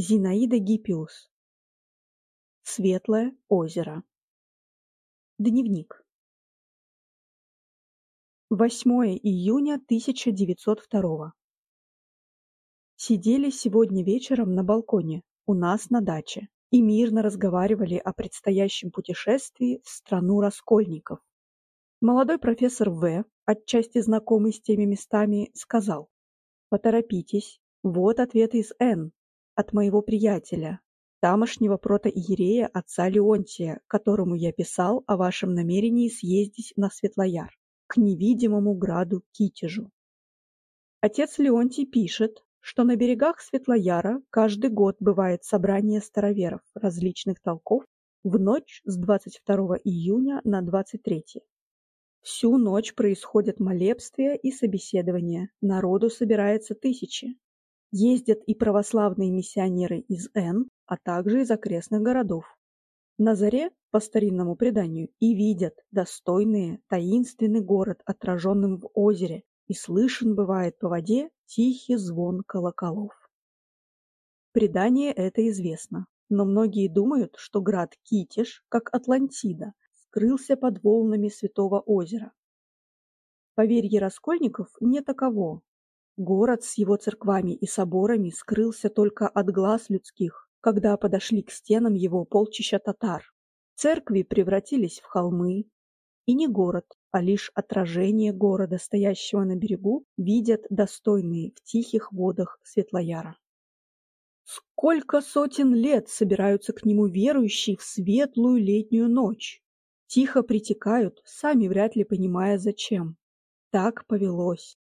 Зинаида Гиппиус. Светлое озеро. Дневник. 8 июня 1902 Сидели сегодня вечером на балконе у нас на даче и мирно разговаривали о предстоящем путешествии в страну раскольников. Молодой профессор В, отчасти знакомый с теми местами, сказал «Поторопитесь, вот ответ из Н, от моего приятеля, тамошнего протоиерея отца Леонтия, которому я писал о вашем намерении съездить на Светлояр, к невидимому граду Китежу. Отец Леонтий пишет, что на берегах Светлояра каждый год бывает собрание староверов различных толков в ночь с 22 июня на 23. Всю ночь происходят молебствия и собеседования, народу собирается тысячи. Ездят и православные миссионеры из Н, а также из окрестных городов. На заре, по старинному преданию, и видят достойный, таинственный город, отраженным в озере, и слышен бывает по воде тихий звон колоколов. Предание это известно, но многие думают, что град Китиш, как Атлантида, скрылся под волнами Святого озера. Поверье раскольников не таково. Город с его церквами и соборами скрылся только от глаз людских, когда подошли к стенам его полчища татар. Церкви превратились в холмы, и не город, а лишь отражение города, стоящего на берегу, видят достойные в тихих водах Светлояра. Сколько сотен лет собираются к нему верующие в светлую летнюю ночь, тихо притекают, сами вряд ли понимая зачем. Так повелось.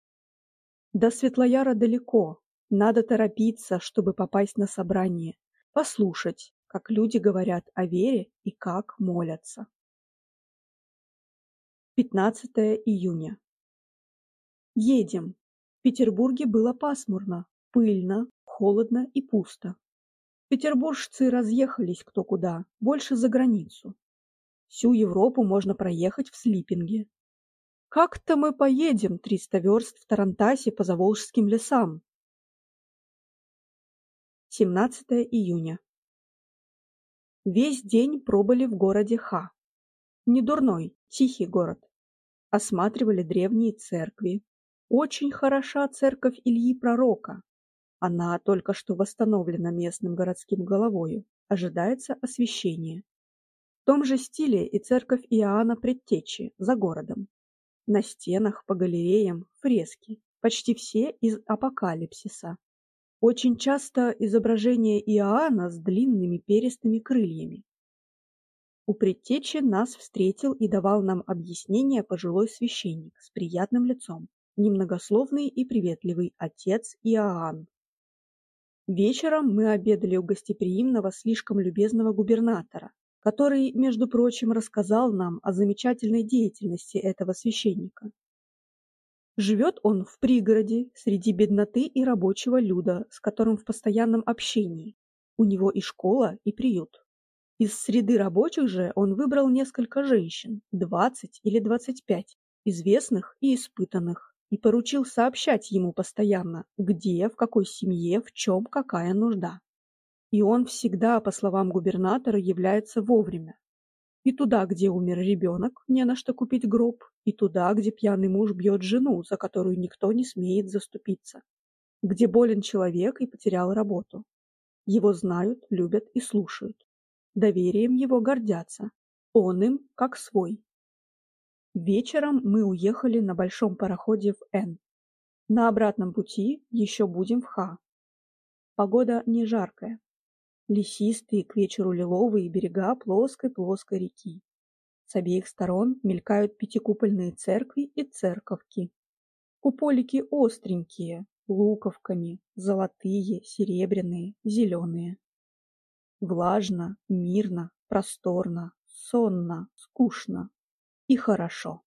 До Светлояра далеко, надо торопиться, чтобы попасть на собрание, послушать, как люди говорят о вере и как молятся. 15 июня. Едем. В Петербурге было пасмурно, пыльно, холодно и пусто. Петербуржцы разъехались кто куда, больше за границу. Всю Европу можно проехать в слипинге. Как-то мы поедем триста верст в Тарантасе по Заволжским лесам. 17 июня. Весь день пробыли в городе Ха. Недурной, тихий город. Осматривали древние церкви. Очень хороша церковь Ильи Пророка. Она только что восстановлена местным городским головою. Ожидается освящение. В том же стиле и церковь Иоанна Предтечи за городом. На стенах, по галереям фрески, почти все из апокалипсиса. Очень часто изображение Иоанна с длинными перистыми крыльями. У предтечи нас встретил и давал нам объяснение пожилой священник с приятным лицом, немногословный и приветливый отец Иоанн. Вечером мы обедали у гостеприимного, слишком любезного губернатора, который, между прочим, рассказал нам о замечательной деятельности этого священника. Живет он в пригороде, среди бедноты и рабочего люда, с которым в постоянном общении. У него и школа, и приют. Из среды рабочих же он выбрал несколько женщин, двадцать или двадцать пять, известных и испытанных, и поручил сообщать ему постоянно, где, в какой семье, в чем какая нужда и он всегда, по словам губернатора, является вовремя. И туда, где умер ребенок, не на что купить гроб, и туда, где пьяный муж бьет жену, за которую никто не смеет заступиться, где болен человек и потерял работу. Его знают, любят и слушают. Доверием его гордятся. Он им как свой. Вечером мы уехали на большом пароходе в Н. На обратном пути еще будем в Х. Погода не жаркая, лесистые к вечеру лиловые берега плоской-плоской реки. С обеих сторон мелькают пятикупольные церкви и церковки. Куполики остренькие, луковками, золотые, серебряные, зеленые. Влажно, мирно, просторно, сонно, скучно и хорошо.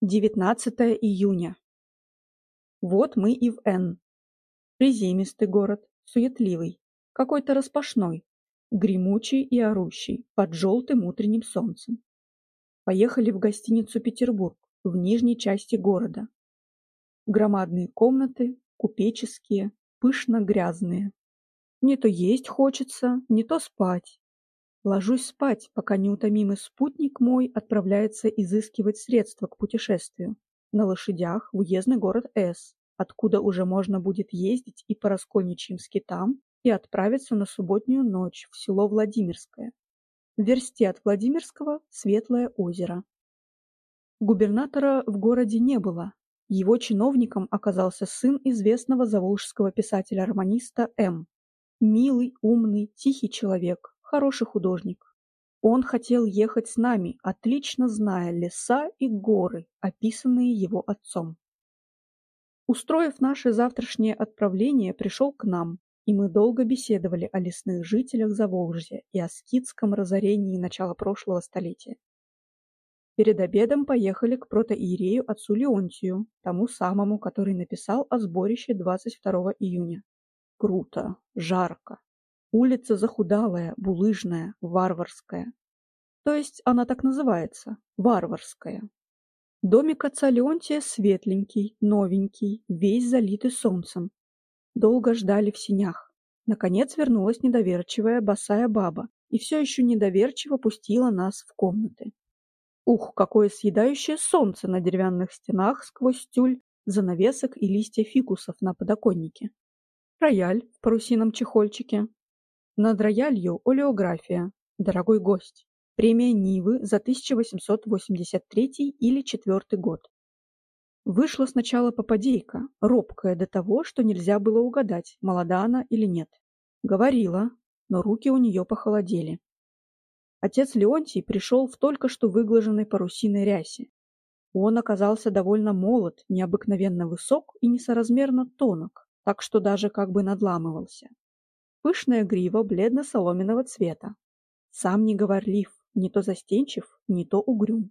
19 июня. Вот мы и в Н. Приземистый город, суетливый, какой-то распашной, гремучий и орущий, под желтым утренним солнцем. Поехали в гостиницу «Петербург» в нижней части города. Громадные комнаты, купеческие, пышно-грязные. Не то есть хочется, не то спать. Ложусь спать, пока неутомимый спутник мой отправляется изыскивать средства к путешествию. На лошадях в уездный город С, откуда уже можно будет ездить и по раскольничьим скитам, и отправиться на субботнюю ночь в село Владимирское. В версте от Владимирского Светлое озеро. Губернатора в городе не было. Его чиновником оказался сын известного заволжского писателя-романиста М. Милый, умный, тихий человек, хороший художник. Он хотел ехать с нами, отлично зная леса и горы, описанные его отцом. Устроив наше завтрашнее отправление, пришел к нам, и мы долго беседовали о лесных жителях Заволжья и о скитском разорении начала прошлого столетия. Перед обедом поехали к протоиерею отцу Леонтию, тому самому, который написал о сборище 22 июня. Круто, жарко, Улица захудалая, булыжная, варварская. То есть она так называется – варварская. Домик отца Леонтия светленький, новенький, весь залитый солнцем. Долго ждали в синях. Наконец вернулась недоверчивая босая баба и все еще недоверчиво пустила нас в комнаты. Ух, какое съедающее солнце на деревянных стенах сквозь тюль, занавесок и листья фикусов на подоконнике. Рояль в парусином чехольчике, над роялью олеография «Дорогой гость». Премия Нивы за 1883 или 4 год. Вышла сначала попадейка, робкая до того, что нельзя было угадать, молода она или нет. Говорила, но руки у нее похолодели. Отец Леонтий пришел в только что выглаженной парусиной рясе. Он оказался довольно молод, необыкновенно высок и несоразмерно тонок, так что даже как бы надламывался. Пышная грива бледно-соломенного цвета. Сам не говорлив, не то застенчив, не то угрюм.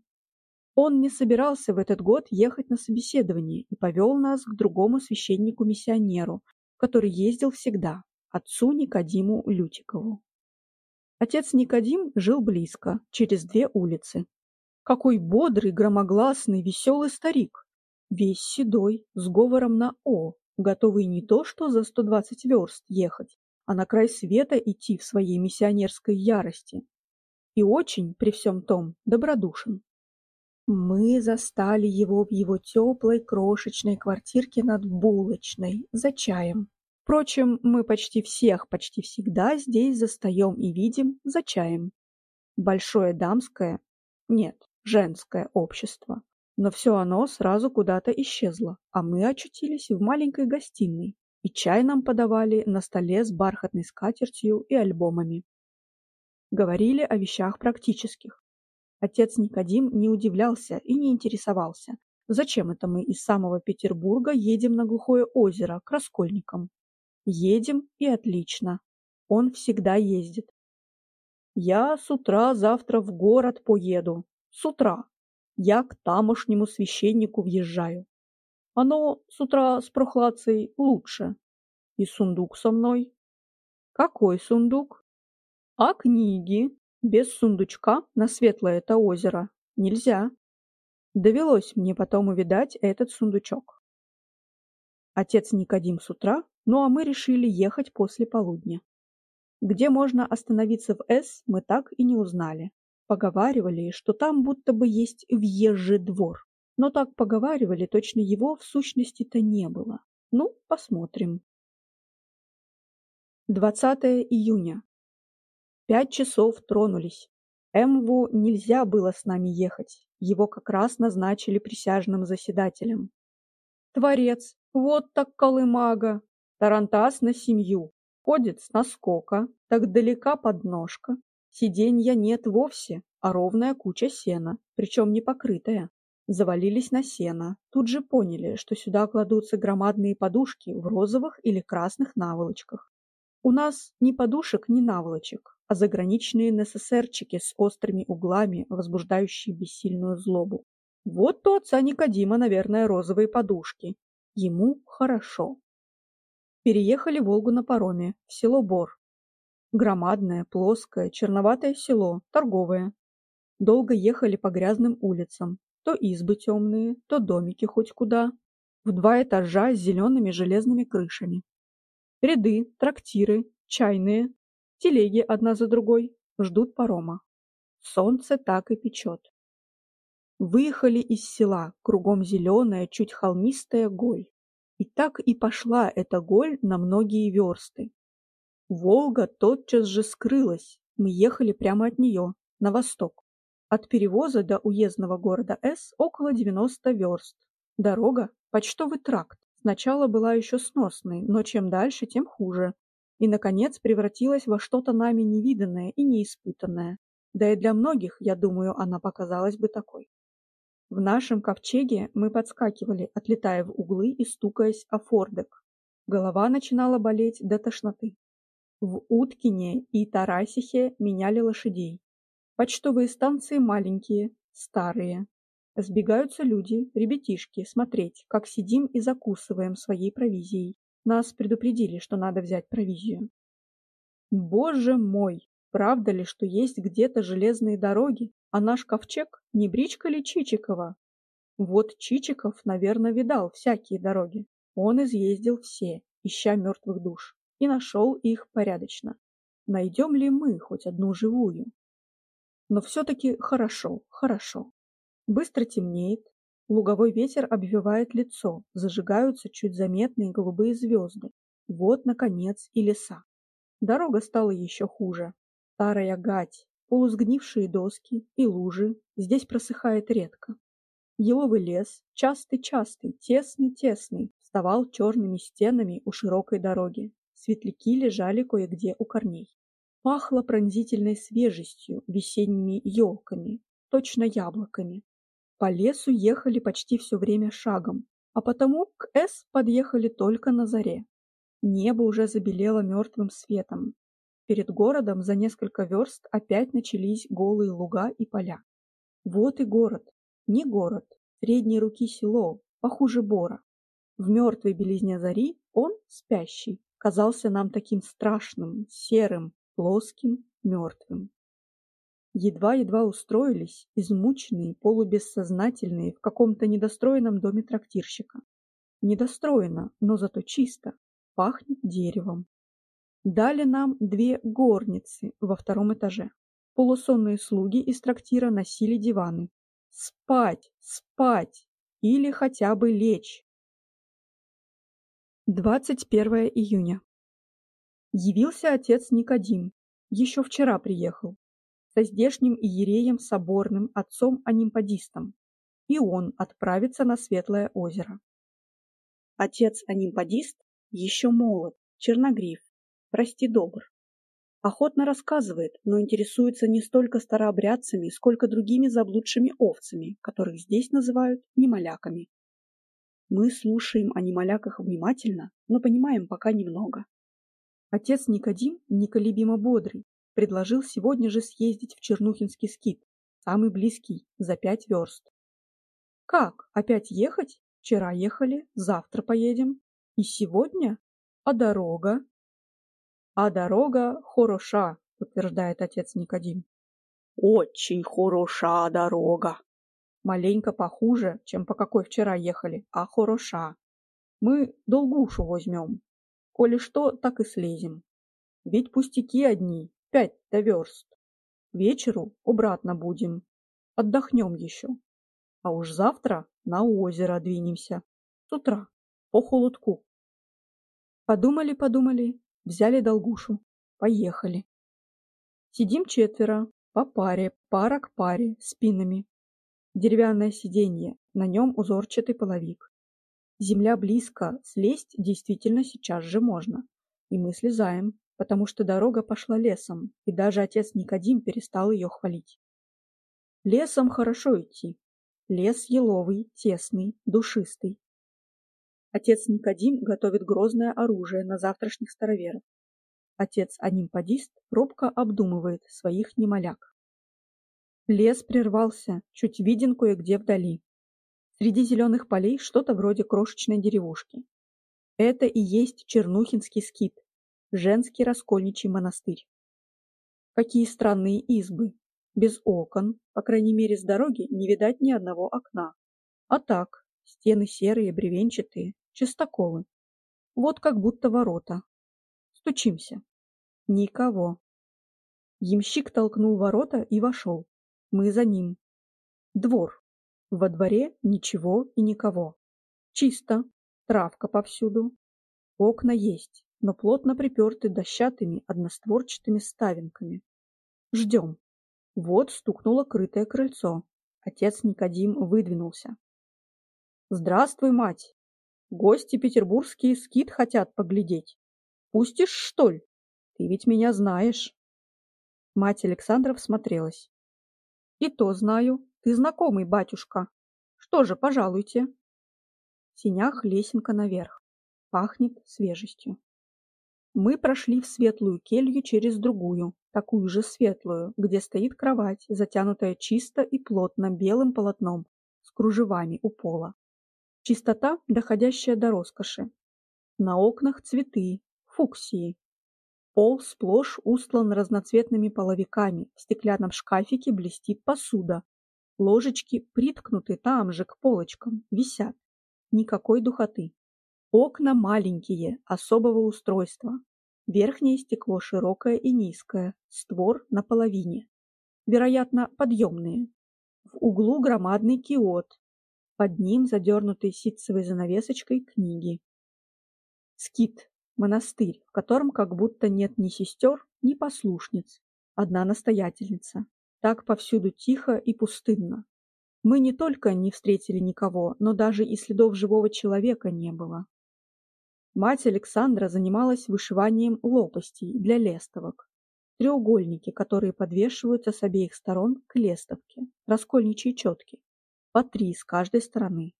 Он не собирался в этот год ехать на собеседование и повел нас к другому священнику-миссионеру, который ездил всегда, отцу Никодиму Лютикову. Отец Никодим жил близко, через две улицы. Какой бодрый, громогласный, веселый старик! Весь седой, с говором на «о», готовый не то что за 120 верст ехать, а на край света идти в своей миссионерской ярости. И очень, при всем том, добродушен. Мы застали его в его теплой крошечной квартирке над булочной, за чаем. Впрочем, мы почти всех, почти всегда здесь застаем и видим за чаем. Большое дамское, нет, женское общество. Но все оно сразу куда-то исчезло, а мы очутились в маленькой гостиной, и чай нам подавали на столе с бархатной скатертью и альбомами. Говорили о вещах практических. Отец Никодим не удивлялся и не интересовался, зачем это мы из самого Петербурга едем на глухое озеро к Раскольникам. Едем и отлично. Он всегда ездит. Я с утра завтра в город поеду. С утра. Я к тамошнему священнику въезжаю. Оно с утра с прохладцей лучше. И сундук со мной. Какой сундук? А книги? Без сундучка на светлое это озеро нельзя. Довелось мне потом увидать этот сундучок. Отец Никодим с утра, ну а мы решили ехать после полудня. Где можно остановиться в С, мы так и не узнали. Поговаривали, что там будто бы есть въезжий двор. Но так поговаривали, точно его в сущности-то не было. Ну, посмотрим. 20 июня. Пять часов тронулись. Эмву нельзя было с нами ехать. Его как раз назначили присяжным заседателем. Творец, вот так колымага. Тарантас на семью. Ходит с наскока, так далека подножка. Сиденья нет вовсе, а ровная куча сена, причем не покрытая завалились на сено, тут же поняли, что сюда кладутся громадные подушки в розовых или красных наволочках. У нас ни подушек, ни наволочек, а заграничные НССРчики с острыми углами, возбуждающие бессильную злобу. Вот у отца Никодима, наверное, розовые подушки. Ему хорошо. Переехали Волгу на пароме, в село Бор. Громадное, плоское, черноватое село, торговое. Долго ехали по грязным улицам, то избы темные, то домики хоть куда, в два этажа с зелеными железными крышами. Ряды, трактиры, чайные, телеги одна за другой ждут парома. Солнце так и печет. Выехали из села, кругом зеленая, чуть холмистая голь. И так и пошла эта голь на многие версты. Волга тотчас же скрылась, мы ехали прямо от нее, на восток. От перевоза до уездного города С около 90 верст. Дорога – почтовый тракт. Сначала была еще сносной, но чем дальше, тем хуже. И, наконец, превратилась во что-то нами невиданное и неиспытанное. Да и для многих, я думаю, она показалась бы такой. В нашем ковчеге мы подскакивали, отлетая в углы и стукаясь о фордек. Голова начинала болеть до тошноты. В Уткине и Тарасихе меняли лошадей. Почтовые станции маленькие, старые, Сбегаются люди, ребятишки, смотреть, как сидим и закусываем своей провизией. Нас предупредили, что надо взять провизию. Боже мой, правда ли, что есть где-то железные дороги, а наш ковчег не бричка ли Чичикова? Вот Чичиков, наверное, видал всякие дороги. Он изъездил все, ища мертвых душ, и нашел их порядочно. Найдем ли мы хоть одну живую? Но все-таки хорошо, хорошо. Быстро темнеет, луговой ветер обвивает лицо, зажигаются чуть заметные голубые звезды. Вот, наконец, и леса. Дорога стала еще хуже. Старая гать, полусгнившие доски и лужи, здесь просыхает редко. Еловый лес, частый-частый, тесный-тесный, вставал черными стенами у широкой дороги. Светляки лежали кое-где у корней. Пахло пронзительной свежестью, весенними елками, точно яблоками. По лесу ехали почти все время шагом, а потому к С подъехали только на заре. Небо уже забелело мертвым светом. Перед городом за несколько верст опять начались голые луга и поля. Вот и город. Не город, средней руки село, похуже бора. В мертвой белизне зари он, спящий, казался нам таким страшным, серым, плоским, мертвым. Едва-едва устроились, измученные, полубессознательные, в каком-то недостроенном доме трактирщика. Недостроено, но зато чисто, пахнет деревом. Дали нам две горницы во втором этаже. Полусонные слуги из трактира носили диваны. Спать, спать или хотя бы лечь. 21 июня. Явился отец Никодим. Еще вчера приехал со здешним иереем соборным отцом-анимпадистом, и он отправится на Светлое озеро. Отец-анимпадист еще молод, черногрив, прости добр. Охотно рассказывает, но интересуется не столько старообрядцами, сколько другими заблудшими овцами, которых здесь называют немоляками. Мы слушаем о немоляках внимательно, но понимаем пока немного. Отец Никодим неколебимо бодрый, предложил сегодня же съездить в Чернухинский скит, самый близкий, за пять верст. Как, опять ехать? Вчера ехали, завтра поедем. И сегодня? А дорога? А дорога хороша, утверждает отец Никодим. Очень хороша дорога. Маленько похуже, чем по какой вчера ехали, а хороша. Мы долгушу возьмем. Коли что, так и слезем. Ведь пустяки одни, Пять-то верст. Вечеру обратно будем. Отдохнем еще. А уж завтра на озеро двинемся. С утра. По холодку. Подумали-подумали, взяли долгушу. Поехали. Сидим четверо, по паре, пара к паре, спинами. Деревянное сиденье, на нем узорчатый половик. Земля близко, слезть действительно сейчас же можно. И мы слезаем потому что дорога пошла лесом, и даже отец Никодим перестал ее хвалить. Лесом хорошо идти. Лес еловый, тесный, душистый. Отец Никодим готовит грозное оружие на завтрашних староверов. Отец Анимпадист робко обдумывает своих немоляк. Лес прервался, чуть виден кое-где вдали. Среди зеленых полей что-то вроде крошечной деревушки. Это и есть Чернухинский скит, женский раскольничий монастырь. Какие странные избы. Без окон, по крайней мере с дороги не видать ни одного окна. А так, стены серые, бревенчатые, чистоколы. Вот как будто ворота. Стучимся. Никого. Ямщик толкнул ворота и вошел. Мы за ним. Двор. Во дворе ничего и никого. Чисто. Травка повсюду. Окна есть, но плотно приперты дощатыми одностворчатыми ставинками. Ждем. Вот стукнуло крытое крыльцо. Отец Никодим выдвинулся. «Здравствуй, мать! Гости петербургские скит хотят поглядеть. Пустишь, что ли? Ты ведь меня знаешь». Мать Александров смотрелась. «И то знаю. Ты знакомый, батюшка. Что же, пожалуйте». В синях лесенка наверх. Пахнет свежестью. Мы прошли в светлую келью через другую, такую же светлую, где стоит кровать, затянутая чисто и плотно белым полотном с кружевами у пола. Чистота, доходящая до роскоши. На окнах цветы, фуксии. Пол сплошь устлан разноцветными половиками, в стеклянном шкафике блестит посуда. Ложечки приткнуты там же к полочкам, висят. Никакой духоты. Окна маленькие, особого устройства. Верхнее стекло широкое и низкое, створ наполовине. Вероятно, подъемные. В углу громадный киот. Под ним задернутый ситцевой занавесочкой книги. Скит, монастырь, в котором как будто нет ни сестер, ни послушниц. Одна настоятельница. Так повсюду тихо и пустынно. Мы не только не встретили никого, но даже и следов живого человека не было. Мать Александра занималась вышиванием лопастей для лестовок. Треугольники, которые подвешиваются с обеих сторон к лестовке, раскольничьи четки, по три с каждой стороны.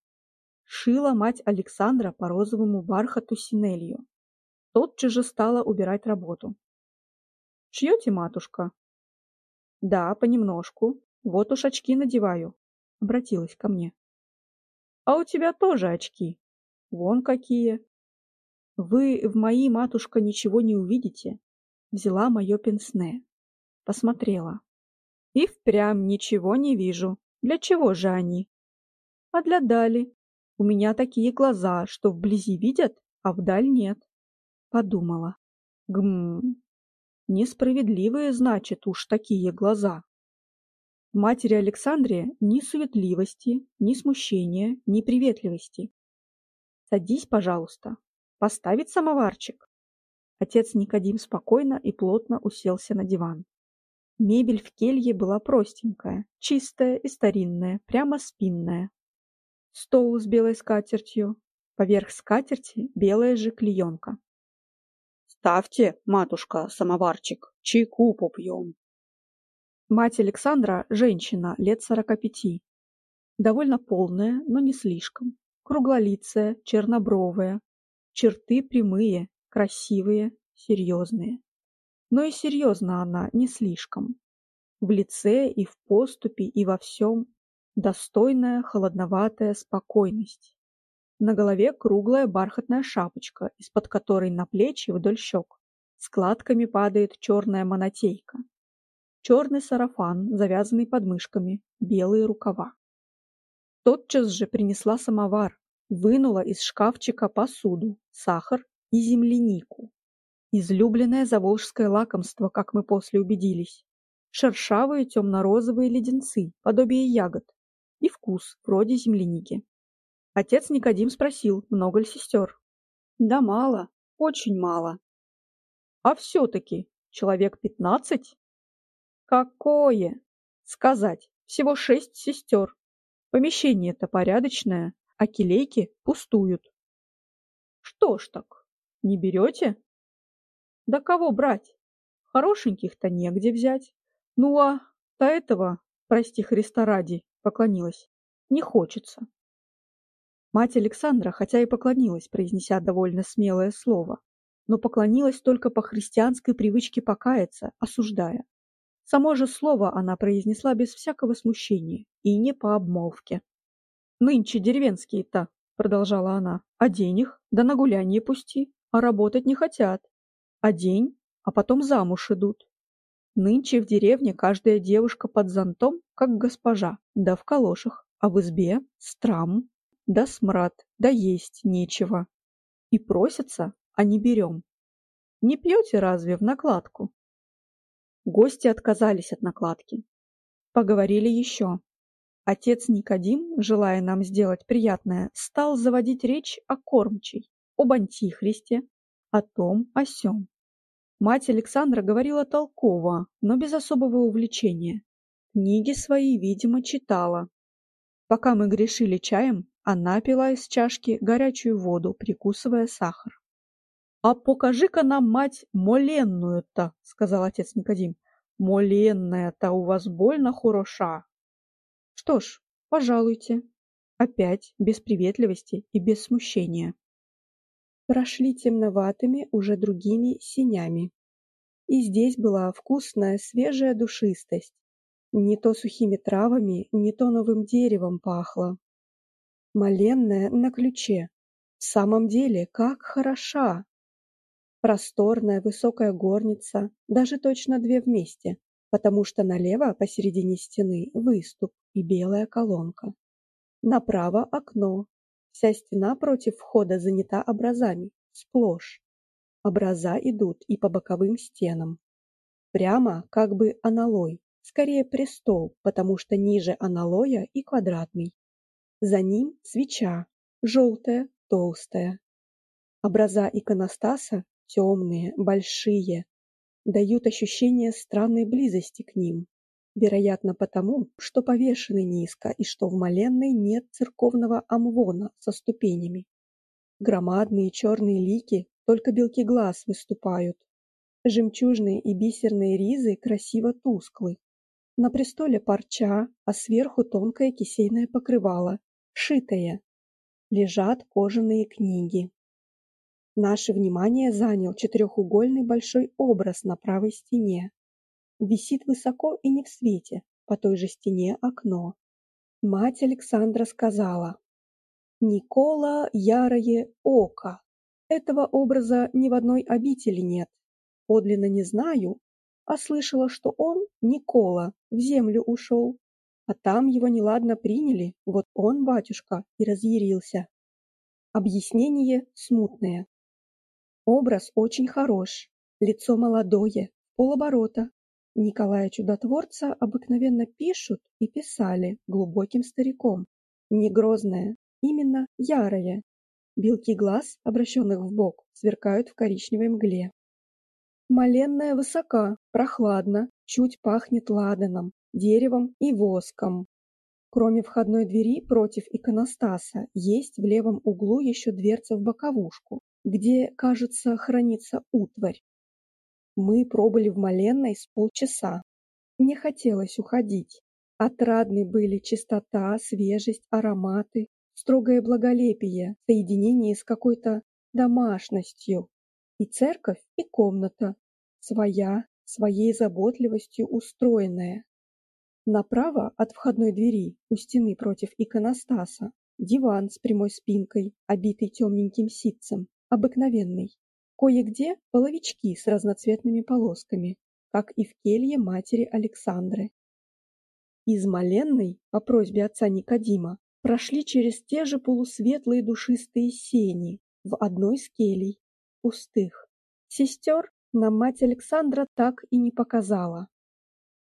Шила мать Александра по розовому бархату синелью. Тотчас же стала убирать работу. «Шьете, матушка?» «Да, понемножку. Вот уж очки надеваю», — обратилась ко мне. «А у тебя тоже очки. Вон какие. Вы в мои, матушка, ничего не увидите. Взяла мое пенсне. Посмотрела. И впрямь ничего не вижу. Для чего же они? А для Дали. У меня такие глаза, что вблизи видят, а вдаль нет. Подумала. Гм. Несправедливые, значит, уж такие глаза. В матери Александре ни суетливости, ни смущения, ни приветливости. Садись, пожалуйста, Поставить самоварчик?» Отец Никодим спокойно и плотно уселся на диван. Мебель в келье была простенькая, чистая и старинная, прямо спинная. Стол с белой скатертью, поверх скатерти белая же клеенка. «Ставьте, матушка, самоварчик, чайку попьем». Мать Александра – женщина лет сорока пяти. Довольно полная, но не слишком. Круглолицая, чернобровая, Черты прямые, красивые, серьезные. Но и серьезна она не слишком. В лице и в поступе и во всем достойная холодноватая спокойность. На голове круглая бархатная шапочка, из-под которой на плечи вдоль щек складками падает черная монотейка. Черный сарафан, завязанный подмышками, белые рукава. Тотчас же принесла самовар, вынула из шкафчика посуду, сахар и землянику. Излюбленное заволжское лакомство, как мы после убедились. Шершавые темно-розовые леденцы, подобие ягод, и вкус, вроде земляники. Отец Никодим спросил, много ли сестер. Да мало, очень мало. А все-таки человек пятнадцать? Какое? Сказать, всего шесть сестер. Помещение-то порядочное, а келейки пустуют. Что ж так, не берете? Да кого брать? Хорошеньких-то негде взять. Ну а до этого, прости Христа ради, поклонилась. Не хочется. Мать Александра, хотя и поклонилась, произнеся довольно смелое слово, но поклонилась только по христианской привычке покаяться, осуждая. Само же слово она произнесла без всякого смущения и не по обмолвке. Нынче деревенские-то, продолжала она, а денег, да на гулянье пусти, а работать не хотят. А день, а потом замуж идут. Нынче в деревне каждая девушка под зонтом, как госпожа, да в калошах, а в избе страм, да смрад, да есть нечего. И просятся, а не берем. Не пьете разве в накладку? Гости отказались от накладки. Поговорили еще. Отец Никодим, желая нам сделать приятное, стал заводить речь о кормчей, об антихристе, о том, о сём. Мать Александра говорила толково, но без особого увлечения. Книги свои, видимо, читала. Пока мы грешили чаем, она пила из чашки горячую воду, прикусывая сахар. «А покажи-ка нам, мать, моленную-то», — сказал отец Никодим. «Моленная-то у вас больно хороша». «Что ж, пожалуйте». Опять, без приветливости и без смущения. Прошли темноватыми, уже другими синями. И здесь была вкусная, свежая душистость. Не то сухими травами, не то новым деревом пахло. Маленная на ключе. В самом деле, как хороша! Просторная высокая горница, даже точно две вместе, потому что налево посередине стены выступ и белая колонка. Направо окно. Вся стена против входа занята образами, сплошь. Образа идут и по боковым стенам. Прямо как бы аналой, скорее престол, потому что ниже аналоя и квадратный. За ним свеча, желтая, толстая. Образа иконостаса темные, большие, дают ощущение странной близости к ним. Вероятно потому, что повешены низко и что в Маленной нет церковного амвона со ступенями. Громадные черные лики, только белки глаз выступают. Жемчужные и бисерные ризы красиво тусклы. На престоле парча, а сверху тонкое кисейное покрывало, шитое. Лежат кожаные книги. Наше внимание занял четырехугольный большой образ на правой стене. Висит высоко и не в свете, по той же стене окно. Мать Александра сказала, «Никола ярое око. Этого образа ни в одной обители нет. Подлинно не знаю, а слышала, что он, Никола, в землю ушел. А там его неладно приняли, вот он, батюшка, и разъярился. Объяснение смутное. Образ очень хорош, лицо молодое, полоборота. Николая Чудотворца обыкновенно пишут и писали глубоким стариком. Не грозное, именно ярое. Белки глаз, обращенных в бок, сверкают в коричневой мгле. Маленная высока, прохладно, чуть пахнет ладаном, деревом и воском. Кроме входной двери против иконостаса, есть в левом углу еще дверца в боковушку, где, кажется, хранится утварь. Мы пробыли в Маленной с полчаса. Не хотелось уходить. Отрадны были чистота, свежесть, ароматы, строгое благолепие, соединение с какой-то домашностью. И церковь, и комната, своя, своей заботливостью устроенная. Направо от входной двери, у стены против иконостаса, диван с прямой спинкой, обитый темненьким ситцем, обыкновенный. Кое-где половички с разноцветными полосками, как и в келье матери Александры. Из Маленной, по просьбе отца Никодима, прошли через те же полусветлые душистые сени в одной из келей, пустых. Сестер нам мать Александра так и не показала.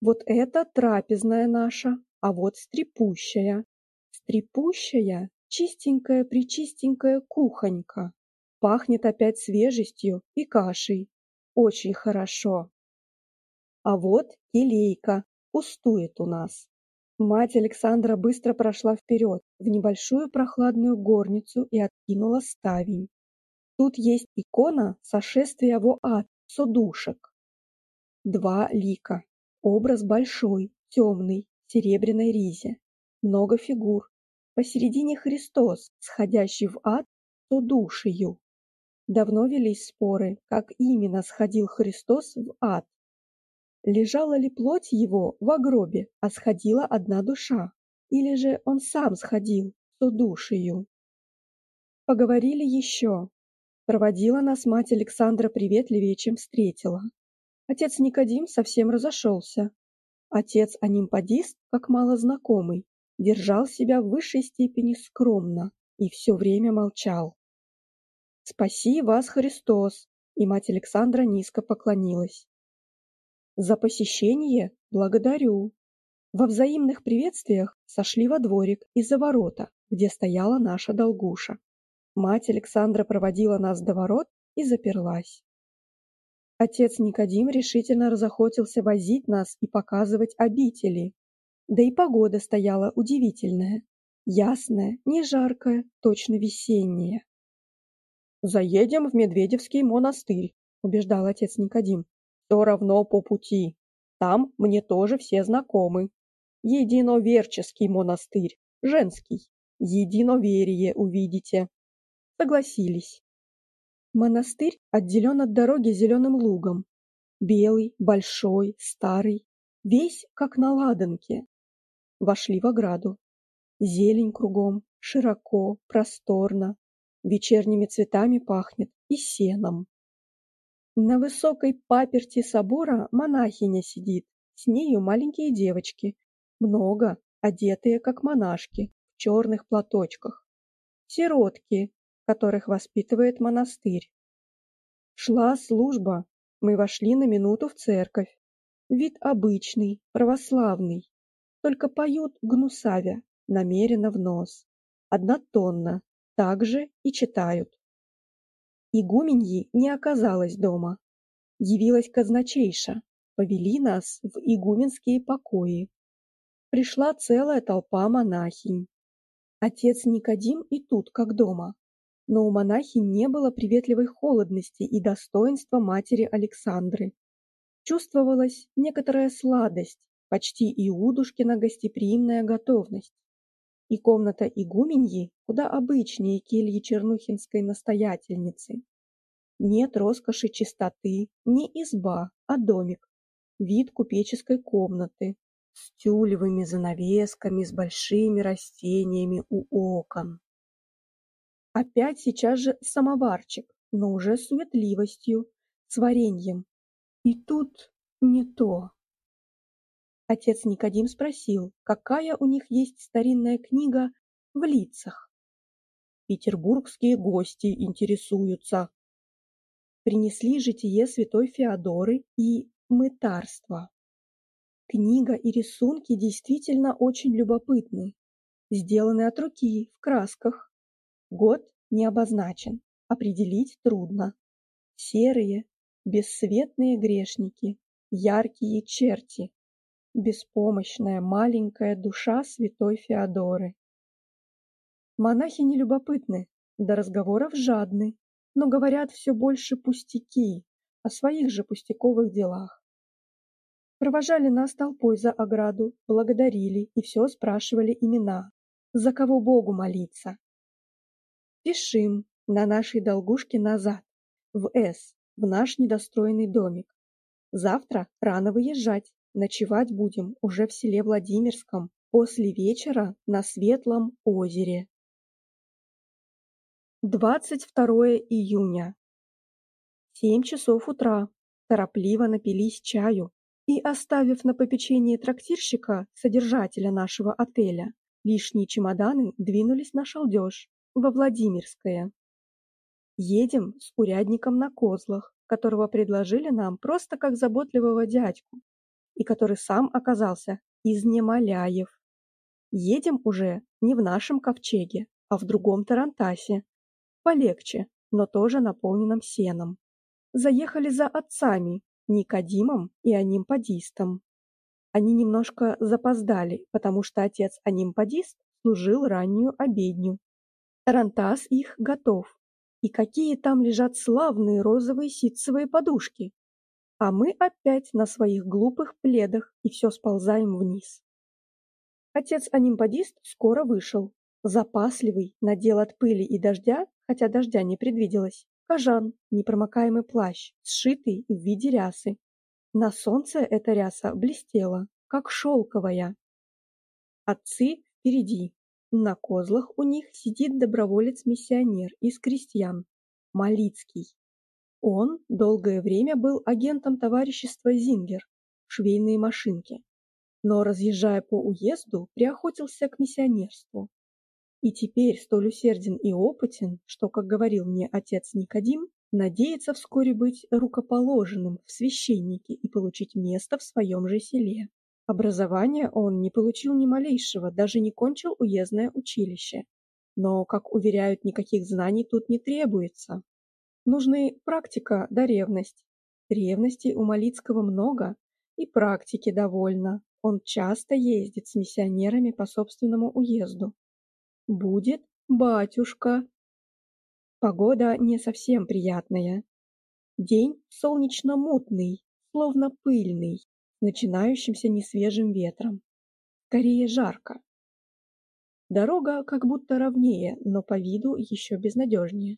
Вот это трапезная наша, а вот стрепущая. Стрепущая, чистенькая-причистенькая кухонька. Пахнет опять свежестью и кашей. Очень хорошо. А вот келейка пустует у нас. Мать Александра быстро прошла вперед, в небольшую прохладную горницу и откинула ставень. Тут есть икона сошествия во ад, содушек. Два лика. Образ большой, темный, серебряной ризе. Много фигур. Посередине Христос, сходящий в ад, то душею. Давно велись споры, как именно сходил Христос в ад. Лежала ли плоть его в гробе, а сходила одна душа, или же он сам сходил, то душею. Поговорили еще. Проводила нас мать Александра приветливее, чем встретила. Отец Никодим совсем разошелся. Отец анимпадист, как мало знакомый, держал себя в высшей степени скромно и все время молчал. «Спаси вас, Христос!» и мать Александра низко поклонилась. «За посещение благодарю». Во взаимных приветствиях сошли во дворик из-за ворота, где стояла наша долгуша. Мать Александра проводила нас до ворот и заперлась. Отец Никодим решительно разохотился возить нас и показывать обители. Да и погода стояла удивительная. Ясная, не жаркая, точно весенняя. «Заедем в Медведевский монастырь», — убеждал отец Никодим. «Все равно по пути. Там мне тоже все знакомы. Единоверческий монастырь, женский. Единоверие увидите». Согласились. Монастырь отделен от дороги зеленым лугом. Белый, большой, старый, весь как на ладанке. Вошли в ограду. Зелень кругом, широко, просторно. Вечерними цветами пахнет и сеном. На высокой паперти собора монахиня сидит, с нею маленькие девочки, много, одетые как монашки, в черных платочках. Сиротки, которых воспитывает монастырь. Шла служба, мы вошли на минуту в церковь. Вид обычный, православный, только поют гнусавя, намеренно в нос. Однотонно, так же и читают. Игуменьи не оказалось дома. Явилась казначейша, повели нас в игуменские покои. Пришла целая толпа монахинь. Отец Никодим и тут, как дома. Но у монахи не было приветливой холодности и достоинства матери Александры. Чувствовалась некоторая сладость, почти Иудушкина гостеприимная готовность. И комната игуменьи куда обычнее кельи чернухинской настоятельницы. Нет роскоши чистоты, не изба, а домик. Вид купеческой комнаты с тюлевыми занавесками, с большими растениями у окон. Опять сейчас же самоварчик, но уже с суетливостью, с вареньем. И тут не то. Отец Никодим спросил, какая у них есть старинная книга в лицах. Петербургские гости интересуются. Принесли житие святой Феодоры и мытарство. Книга и рисунки действительно очень любопытны, сделаны от руки, в красках. Год не обозначен, определить трудно. Серые, бесцветные грешники, яркие черти, беспомощная маленькая душа святой Феодоры. Монахи не любопытны, до разговоров жадны, но говорят все больше пустяки, о своих же пустяковых делах. Провожали нас толпой за ограду, благодарили и все спрашивали имена, за кого Богу молиться. Спешим на нашей долгушке назад, в С, в наш недостроенный домик. Завтра рано выезжать, ночевать будем уже в селе Владимирском, после вечера на Светлом озере. 22 июня. Семь часов утра. Торопливо напились чаю и, оставив на попечении трактирщика, содержателя нашего отеля, лишние чемоданы двинулись на шалдеж во Владимирское. Едем с урядником на козлах, которого предложили нам просто как заботливого дядьку, и который сам оказался из Немоляев. Едем уже не в нашем ковчеге, а в другом Тарантасе, полегче, но тоже наполненном сеном. Заехали за отцами, Никодимом и Анимпадистом. Они немножко запоздали, потому что отец Анимпадист служил раннюю обедню Тарантас их готов. И какие там лежат славные розовые ситцевые подушки. А мы опять на своих глупых пледах и все сползаем вниз. Отец-анимпадист скоро вышел. Запасливый, надел от пыли и дождя, хотя дождя не предвиделось, кожан, непромокаемый плащ, сшитый в виде рясы. На солнце эта ряса блестела, как шелковая. Отцы впереди, на козлах у них сидит доброволец-миссионер из крестьян, Малицкий. Он долгое время был агентом товарищества «Зингер» швейные машинки, но, разъезжая по уезду, приохотился к миссионерству. И теперь столь усерден и опытен, что, как говорил мне отец Никодим, надеется вскоре быть рукоположенным в священники и получить место в своем же селе. Образования он не получил ни малейшего, даже не кончил уездное училище. Но, как уверяют, никаких знаний тут не требуется. Нужны практика да ревность. Ревности у Малицкого много, и практики довольно. Он часто ездит с миссионерами по собственному уезду. Будет батюшка. Погода не совсем приятная. День солнечно-мутный, словно пыльный, начинающимся несвежим ветром. Скорее жарко. Дорога как будто ровнее, но по виду еще безнадежнее.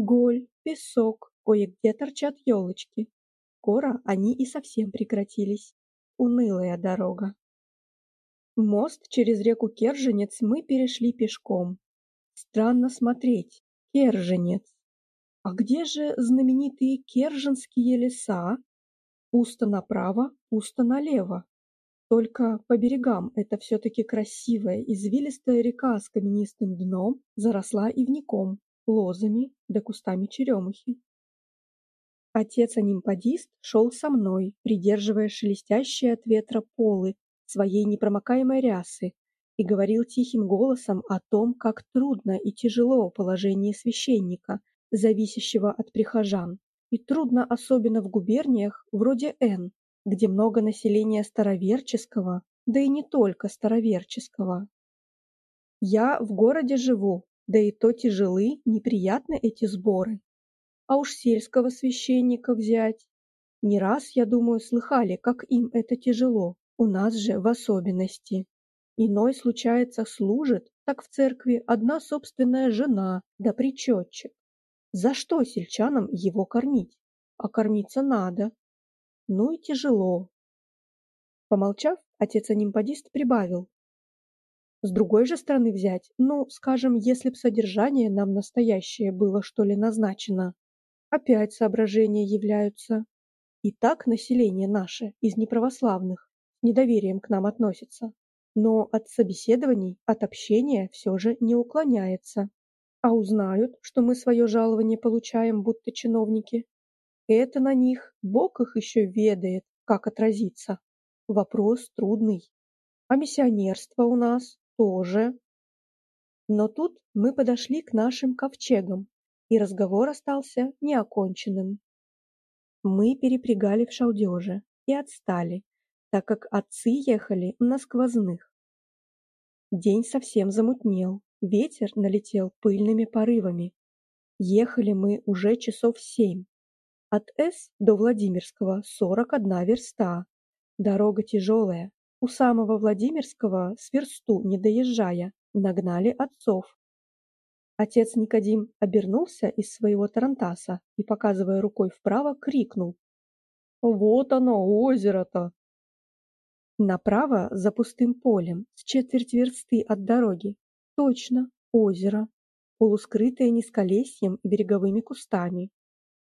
Голь, песок, кое-где торчат елочки. Скоро они и совсем прекратились. Унылая дорога. Мост через реку Керженец мы перешли пешком. Странно смотреть. Керженец. А где же знаменитые Керженские леса? Пусто направо, пусто налево. Только по берегам эта все-таки красивая извилистая река с каменистым дном заросла ивником, лозами да кустами черемухи. Отец-анимпадист шел со мной, придерживая шелестящие от ветра полы своей непромокаемой рясы, и говорил тихим голосом о том, как трудно и тяжело положение священника, зависящего от прихожан, и трудно особенно в губерниях вроде Н, где много населения староверческого, да и не только староверческого. Я в городе живу, да и то тяжелы, неприятны эти сборы. А уж сельского священника взять. Не раз, я думаю, слыхали, как им это тяжело, у нас же в особенности. Иной, случается, служит, так в церкви одна собственная жена да причетчик. За что сельчанам его кормить? А кормиться надо. Ну и тяжело. Помолчав, отец-анимпадист прибавил. С другой же стороны взять, ну, скажем, если б содержание нам настоящее было что ли назначено, опять соображения являются. И так население наше из неправославных с недоверием к нам относится, но от собеседований, от общения все же не уклоняется. А узнают, что мы свое жалование получаем, будто чиновники. Это на них, Бог их еще ведает, как отразится. Вопрос трудный. А миссионерство у нас тоже. Но тут мы подошли к нашим ковчегам, и разговор остался неоконченным. Мы перепрягали в шалдеже и отстали, так как отцы ехали на сквозных. День совсем замутнел, ветер налетел пыльными порывами. Ехали мы уже часов семь. От С до Владимирского сорок одна верста. Дорога тяжелая. У самого Владимирского, с версту не доезжая, нагнали отцов. Отец Никодим обернулся из своего тарантаса и, показывая рукой вправо, крикнул. «Вот оно, озеро-то!» Направо, за пустым полем, с четверть версты от дороги, точно, озеро, полускрытое низколесьем и береговыми кустами.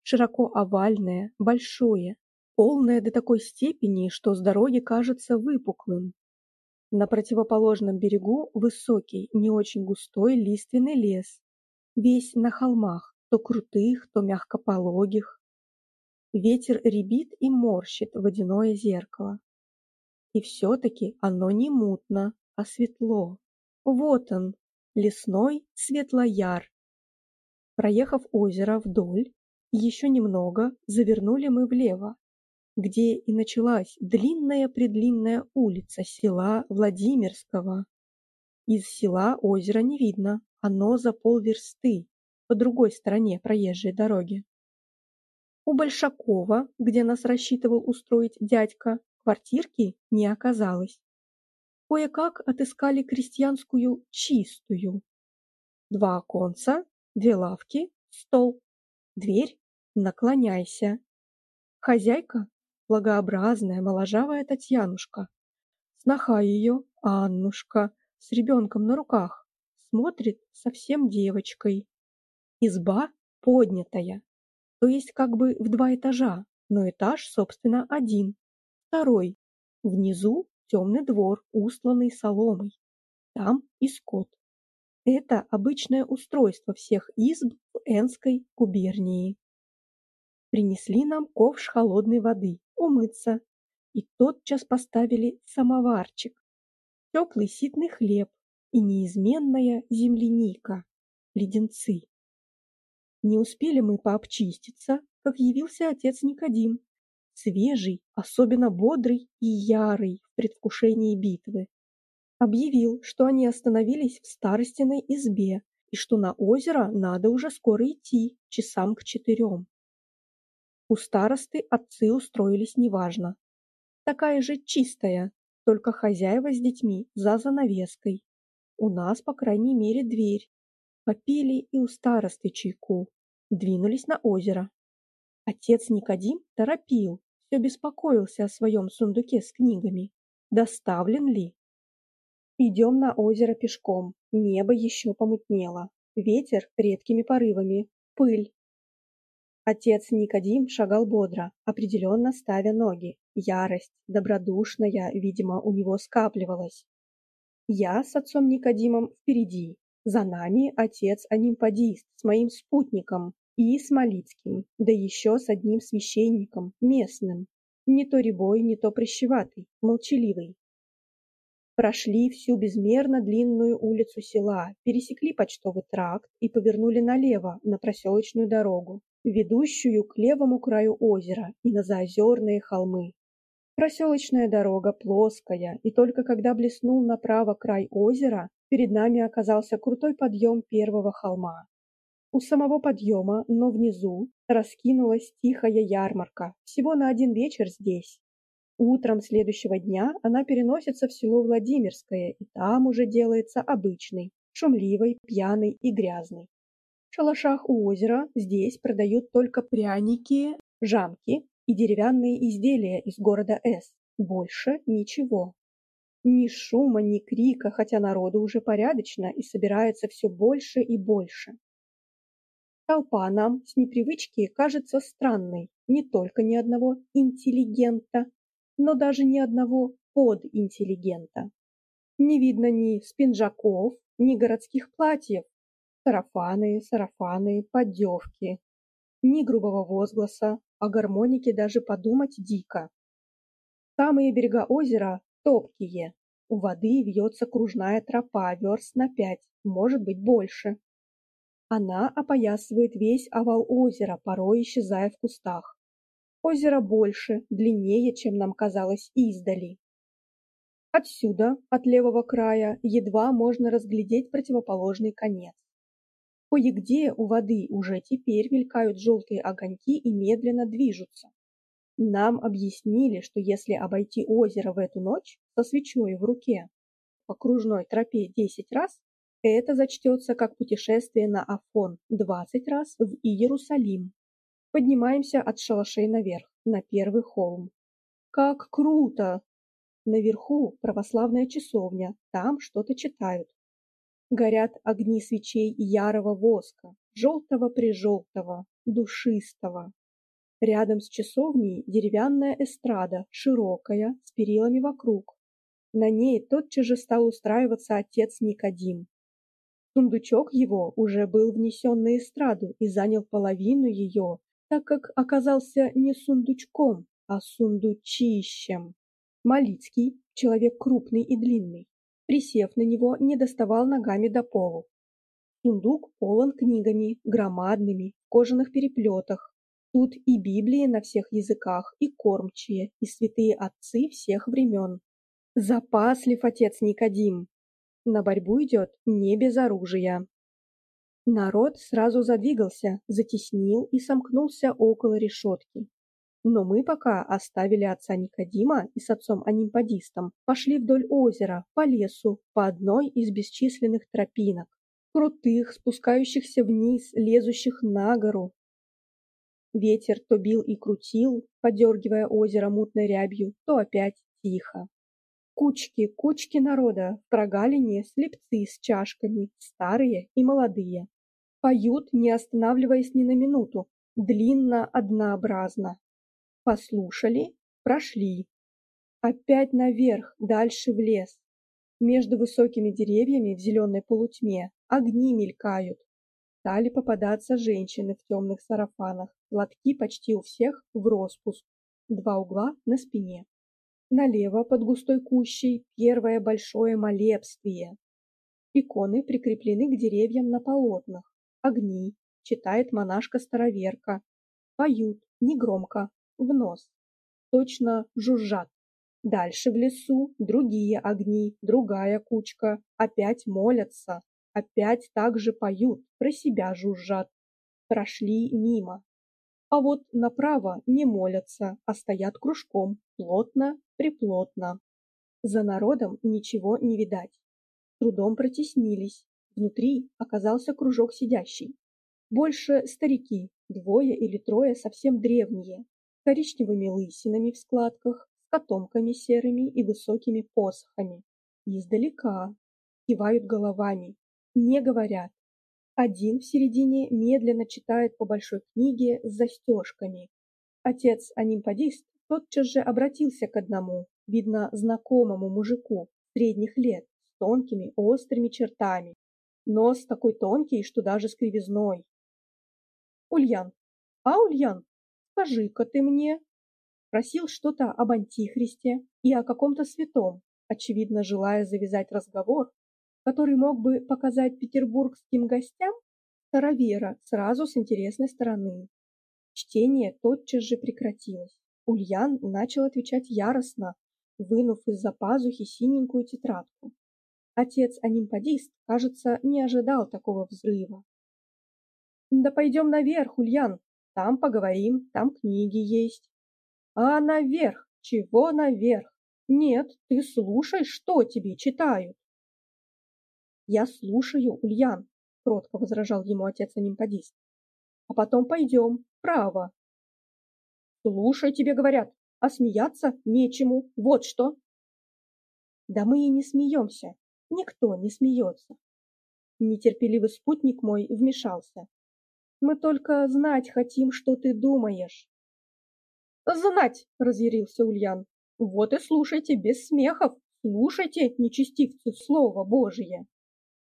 Широко овальное, большое, полное до такой степени, что с дороги кажется выпуклым. На противоположном берегу высокий, не очень густой лиственный лес, весь на холмах, то крутых, то мягко пологих. Ветер ребит и морщит водяное зеркало. И все-таки оно не мутно, а светло. Вот он, лесной светлояр. Проехав озеро вдоль, еще немного завернули мы влево, где и началась длинная-предлинная улица села Владимирского. Из села озера не видно, оно за полверсты, по другой стороне проезжей дороги. У Большакова, где нас рассчитывал устроить дядька, квартирки не оказалось. Кое-как отыскали крестьянскую чистую. Два оконца, две лавки, стол. Дверь «Наклоняйся». Хозяйка благообразная, моложавая Татьянушка. Сноха ее, Аннушка, с ребенком на руках, смотрит совсем девочкой. Изба поднятая, то есть как бы в два этажа, но этаж, собственно, один. Второй. Внизу темный двор, устланный соломой. Там и скот. Это обычное устройство всех изб в Энской губернии. Принесли нам ковш холодной воды, умыться, и тотчас поставили самоварчик, теплый ситный хлеб и неизменная земляника, леденцы. Не успели мы пообчиститься, как явился отец Никодим, свежий, особенно бодрый и ярый в предвкушении битвы. Объявил, что они остановились в старостиной избе и что на озеро надо уже скоро идти, часам к четырем. У старосты отцы устроились неважно. Такая же чистая, только хозяева с детьми за занавеской. У нас, по крайней мере, дверь. Попили и у старосты чайку. Двинулись на озеро. Отец Никодим торопил, все беспокоился о своем сундуке с книгами. Доставлен ли? Идем на озеро пешком. Небо еще помутнело. Ветер редкими порывами. Пыль. Отец Никодим шагал бодро, определенно ставя ноги. Ярость, добродушная, видимо, у него скапливалась. Я с отцом Никодимом впереди. За нами отец Анимпадист с моим спутником и с Малицким, да еще с одним священником, местным. Не то рябой, не то прыщеватый, молчаливый. Прошли всю безмерно длинную улицу села, пересекли почтовый тракт и повернули налево на проселочную дорогу, ведущую к левому краю озера и на заозерные холмы. Проселочная дорога плоская, и только когда блеснул направо край озера, перед нами оказался крутой подъем первого холма. У самого подъема, но внизу, раскинулась тихая ярмарка, всего на один вечер здесь. Утром следующего дня она переносится в село Владимирское, и там уже делается обычный, шумливый, пьяный и грязный шалашах у озера здесь продают только пряники, жамки и деревянные изделия из города С. Больше ничего. Ни шума, ни крика, хотя народу уже порядочно и собирается все больше и больше. Толпа нам с непривычки кажется странной, не только ни одного интеллигента, но даже ни одного подинтеллигента. Не видно ни спинжаков, ни городских платьев, Сарафаны, сарафаны, поддевки. Ни грубого возгласа, о гармонике даже подумать дико. Самые берега озера топкие. У воды вьется кружная тропа, верст на пять, может быть больше. Она опоясывает весь овал озера, порой исчезая в кустах. Озеро больше, длиннее, чем нам казалось издали. Отсюда, от левого края, едва можно разглядеть противоположный конец. Кое-где у воды уже теперь мелькают желтые огоньки и медленно движутся. Нам объяснили, что если обойти озеро в эту ночь со свечой в руке по кружной тропе 10 раз, это зачтется как путешествие на Афон 20 раз в Иерусалим. Поднимаемся от шалашей наверх, на первый холм. Как круто! Наверху православная часовня, там что-то читают. Горят огни свечей ярого воска, желтого-прижелтого, душистого. Рядом с часовней деревянная эстрада, широкая, с перилами вокруг. На ней тотчас же стал устраиваться отец Никодим. Сундучок его уже был внесен на эстраду и занял половину ее, так как оказался не сундучком, а сундучищем. Малицкий, человек крупный и длинный, присев на него, не доставал ногами до полу. Сундук полон книгами, громадными, в кожаных переплетах. Тут и Библии на всех языках, и кормчие, и святые отцы всех времен. Запаслив отец Никодим. На борьбу идет не без оружия. Народ сразу задвигался, затеснил и сомкнулся около решетки. Но мы пока оставили отца Никодима и с отцом Анимпадистом, пошли вдоль озера, по лесу, по одной из бесчисленных тропинок, крутых, спускающихся вниз, лезущих на гору. Ветер то бил и крутил, подергивая озеро мутной рябью, то опять тихо. Кучки, кучки народа, в прогалине слепцы с чашками, старые и молодые. Поют, не останавливаясь ни на минуту, длинно, однообразно. Послушали, прошли. Опять наверх, дальше в лес. Между высокими деревьями в зеленой полутьме огни мелькают. Стали попадаться женщины в темных сарафанах, платки почти у всех в распуск, два угла на спине. Налево под густой кущей первое большое молебствие. Иконы прикреплены к деревьям на полотнах. Огни, читает монашка-староверка. Поют, негромко, в нос. Точно жужжат. Дальше в лесу другие огни, другая кучка. Опять молятся, опять так же поют, про себя жужжат. Прошли мимо. А вот направо не молятся, а стоят кружком, плотно, приплотно. За народом ничего не видать. Трудом протеснились. Внутри оказался кружок сидящий. Больше старики, двое или трое совсем древние, коричневыми лысинами в складках, с котомками серыми и высокими посохами. Издалека кивают головами, не говорят. Один в середине медленно читает по большой книге с застежками. Отец-анимпадист тотчас же обратился к одному, видно, знакомому мужику средних лет, с тонкими острыми чертами. Нос такой тонкий, что даже с кривизной. «Ульян, а, Ульян, скажи-ка ты мне...» Просил что-то об антихристе и о каком-то святом, очевидно, желая завязать разговор который мог бы показать петербургским гостям старовера сразу с интересной стороны. Чтение тотчас же прекратилось. Ульян начал отвечать яростно, вынув из-за пазухи синенькую тетрадку. Отец-анимпадист, кажется, не ожидал такого взрыва. «Да пойдем наверх, Ульян, там поговорим, там книги есть». «А наверх? Чего наверх? Нет, ты слушай, что тебе читают». «Я слушаю, Ульян», — кротко возражал ему отец-анимпадист. «А потом пойдем, право». «Слушай, тебе говорят, а смеяться нечему, вот что». «Да мы и не смеемся, никто не смеется». Нетерпеливый спутник мой вмешался. «Мы только знать хотим, что ты думаешь». «Знать!» — разъярился Ульян. «Вот и слушайте без смехов, слушайте, нечестивцы, Слово Божие!»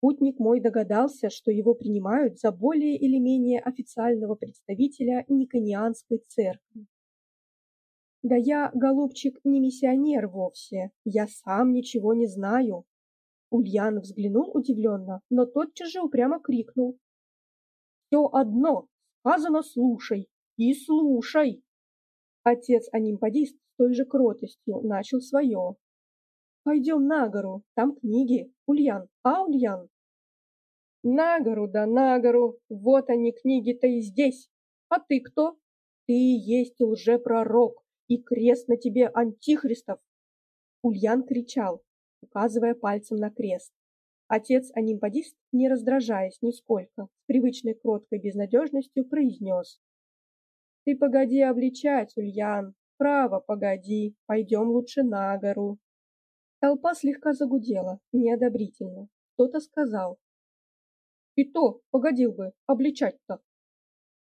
Путник мой догадался, что его принимают за более или менее официального представителя Никонианской церкви. Да я, голубчик, не миссионер вовсе, я сам ничего не знаю. Ульян взглянул удивленно, но тотчас же упрямо крикнул. Все одно, сказано слушай и слушай. Отец-анимпадист с той же кротостью начал свое. Пойдем на гору, там книги, Ульян, а, Ульян? На гору да на гору, вот они книги-то и здесь. А ты кто? Ты есть лжепророк, и крест на тебе антихристов. Ульян кричал, указывая пальцем на крест. Отец-анимпадист, не раздражаясь нисколько, с привычной кроткой безнадежностью произнес. Ты погоди обличать, Ульян, право погоди, пойдем лучше на гору. Толпа слегка загудела, неодобрительно. Кто-то сказал. И то, погодил бы, обличать-то.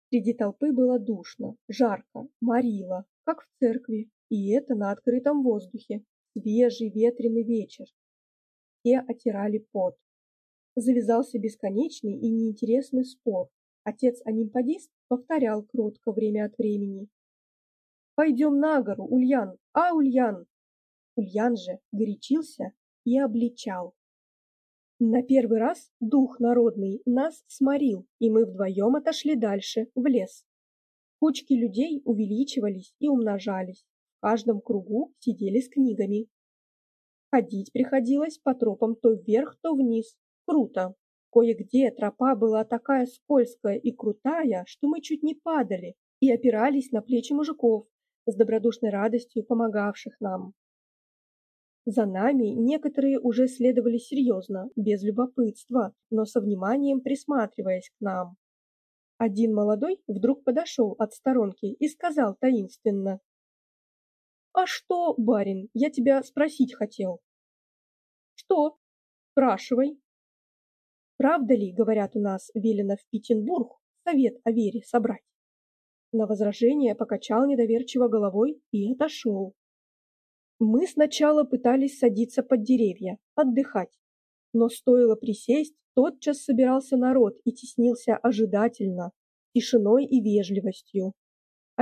Среди толпы было душно, жарко, морило, как в церкви, и это на открытом воздухе, свежий ветреный вечер. Все отирали пот. Завязался бесконечный и неинтересный спор. Отец-анимпадист повторял кротко время от времени. «Пойдем на гору, Ульян! А, Ульян! Ульян же горячился и обличал. На первый раз дух народный нас сморил, и мы вдвоем отошли дальше, в лес. Кучки людей увеличивались и умножались, в каждом кругу сидели с книгами. Ходить приходилось по тропам то вверх, то вниз. Круто. Кое-где тропа была такая скользкая и крутая, что мы чуть не падали и опирались на плечи мужиков, с добродушной радостью помогавших нам. За нами некоторые уже следовали серьезно, без любопытства, но со вниманием присматриваясь к нам. Один молодой вдруг подошел от сторонки и сказал таинственно. «А что, барин, я тебя спросить хотел». «Что? Спрашивай». «Правда ли, говорят у нас, велено в Петербург совет о вере собрать?» На возражение покачал недоверчиво головой и отошел. Мы сначала пытались садиться под деревья, отдыхать. но стоило присесть, тотчас собирался народ и теснился ожидательно, тишиной и вежливостью.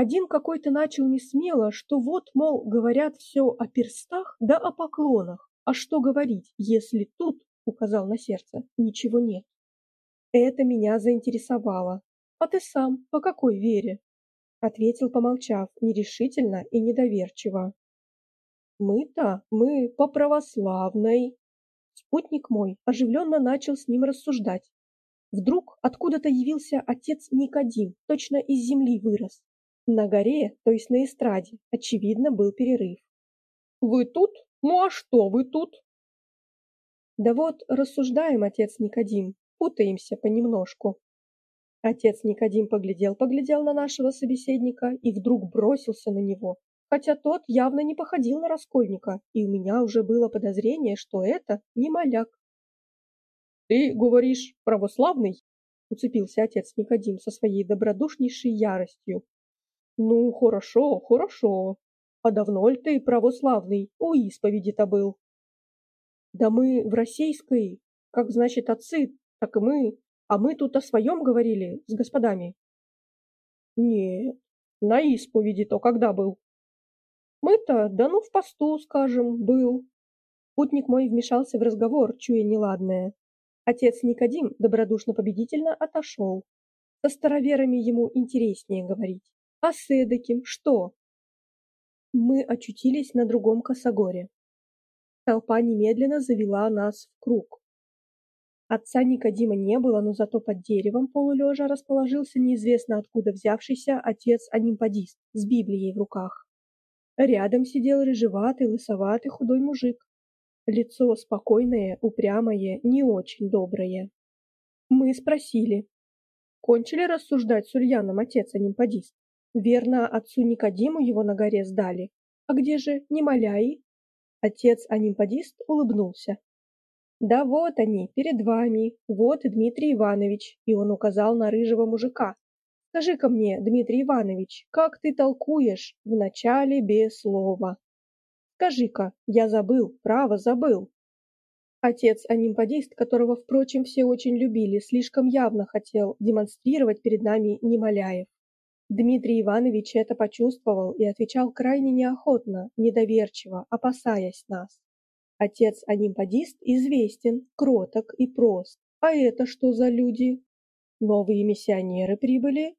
Один какой-то начал несмело, что вот, мол, говорят все о перстах да о поклонах, а что говорить, если тут, указал на сердце, ничего нет. Это меня заинтересовало. А ты сам по какой вере? Ответил, помолчав, нерешительно и недоверчиво. Мы-то, мы по православной. Спутник мой оживленно начал с ним рассуждать. Вдруг откуда-то явился отец Никодим, точно из земли вырос. На горе, то есть на эстраде, очевидно, был перерыв. «Вы тут? Ну а что вы тут?» «Да вот, рассуждаем, отец Никодим, путаемся понемножку». Отец Никодим поглядел-поглядел на нашего собеседника и вдруг бросился на него, хотя тот явно не походил на раскольника, и у меня уже было подозрение, что это не моляк. «Ты говоришь, православный?» — уцепился отец Никодим со своей добродушнейшей яростью, ну, хорошо, хорошо. А давно ли ты православный у исповеди-то был? Да мы в российской, как значит отцы, так и мы. А мы тут о своем говорили с господами. Нет, на исповеди-то когда был? Мы-то, да ну в посту, скажем, был. Путник мой вмешался в разговор, чуя неладное. Отец Никодим добродушно-победительно отошел. Со староверами ему интереснее говорить. А с эдаким что? Мы очутились на другом косогоре. Толпа немедленно завела нас в круг. Отца Никодима не было, но зато под деревом полулежа расположился неизвестно откуда взявшийся отец-анимпадист с Библией в руках. Рядом сидел рыжеватый, лысоватый худой мужик. Лицо спокойное, упрямое, не очень доброе. Мы спросили, кончили рассуждать с Ульяном отец-анимпадист? Верно, отцу Никодиму его на горе сдали. А где же Немоляи? Отец-анимпадист улыбнулся. Да вот они, перед вами. Вот Дмитрий Иванович, и он указал на рыжего мужика. Скажи-ка мне, Дмитрий Иванович, как ты толкуешь в начале без слова? Скажи-ка, я забыл, право забыл. Отец-анимпадист, которого, впрочем, все очень любили, слишком явно хотел демонстрировать перед нами Немоляев. Дмитрий Иванович это почувствовал и отвечал крайне неохотно, недоверчиво, опасаясь нас. Отец-анимпадист известен, кроток и прост. А это что за люди? Новые миссионеры прибыли?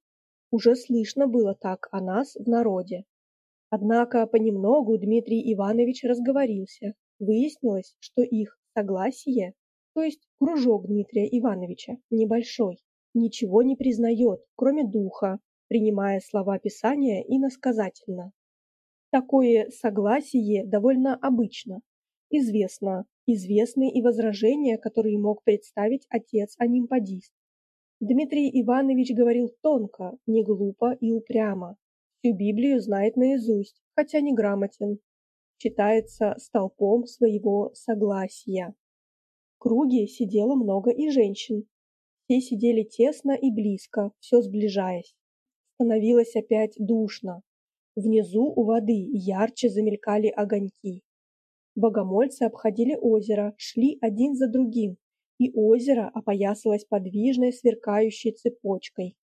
Уже слышно было так о нас в народе. Однако понемногу Дмитрий Иванович разговорился. Выяснилось, что их согласие, то есть кружок Дмитрия Ивановича, небольшой, ничего не признает, кроме духа, принимая слова Писания иносказательно. Такое согласие довольно обычно. Известно, известны и возражения, которые мог представить отец-анимпадист. Дмитрий Иванович говорил тонко, не глупо и упрямо. Всю Библию знает наизусть, хотя не грамотен. Считается столпом своего согласия. В круге сидело много и женщин. Все сидели тесно и близко, все сближаясь. Становилось опять душно. Внизу у воды ярче замелькали огоньки. Богомольцы обходили озеро, шли один за другим, и озеро опоясалось подвижной сверкающей цепочкой.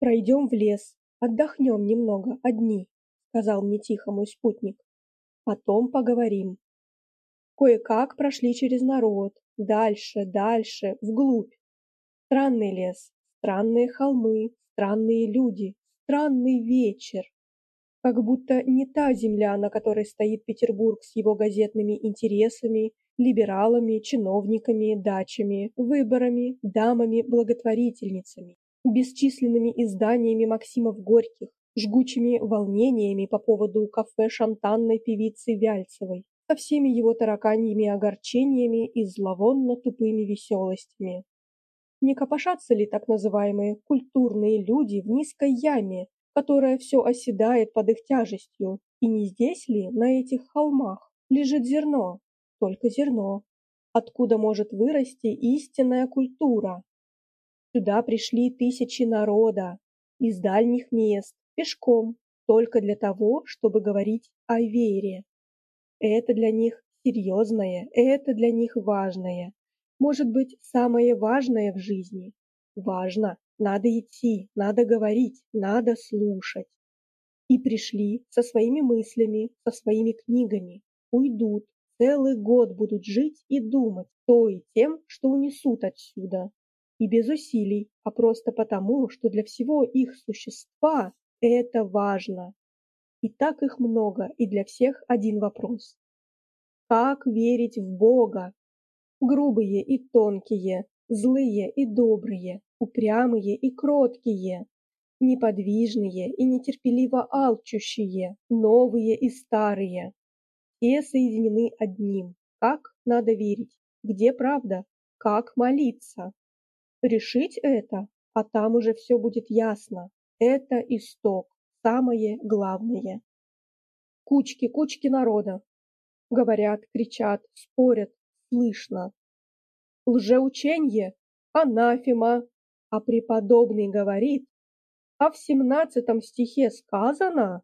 «Пройдем в лес, отдохнем немного, одни», — сказал мне тихо мой спутник. «Потом поговорим». Кое-как прошли через народ, дальше, дальше, вглубь. Странный лес, странные холмы, странные люди, странный вечер. Как будто не та земля, на которой стоит Петербург с его газетными интересами, либералами, чиновниками, дачами, выборами, дамами-благотворительницами, бесчисленными изданиями Максимов Горьких, жгучими волнениями по поводу кафе шантанной певицы Вяльцевой, со всеми его тараканьими огорчениями и зловонно тупыми веселостями. Не копошатся ли так называемые культурные люди в низкой яме, которая все оседает под их тяжестью? И не здесь ли, на этих холмах, лежит зерно? Только зерно. Откуда может вырасти истинная культура? Сюда пришли тысячи народа, из дальних мест, пешком, только для того, чтобы говорить о вере. Это для них серьезное, это для них важное. Может быть, самое важное в жизни. Важно, надо идти, надо говорить, надо слушать. И пришли со своими мыслями, со своими книгами. Уйдут, целый год будут жить и думать то и тем, что унесут отсюда. И без усилий, а просто потому, что для всего их существа это важно. И так их много, и для всех один вопрос. Как верить в Бога? Грубые и тонкие, злые и добрые, упрямые и кроткие, неподвижные и нетерпеливо алчущие, новые и старые. Все соединены одним. Как надо верить? Где правда? Как молиться? Решить это, а там уже все будет ясно. Это исток, самое главное. Кучки, кучки народа. Говорят, кричат, спорят, слышно. Лжеученье, анафема, а преподобный говорит, а в семнадцатом стихе сказано,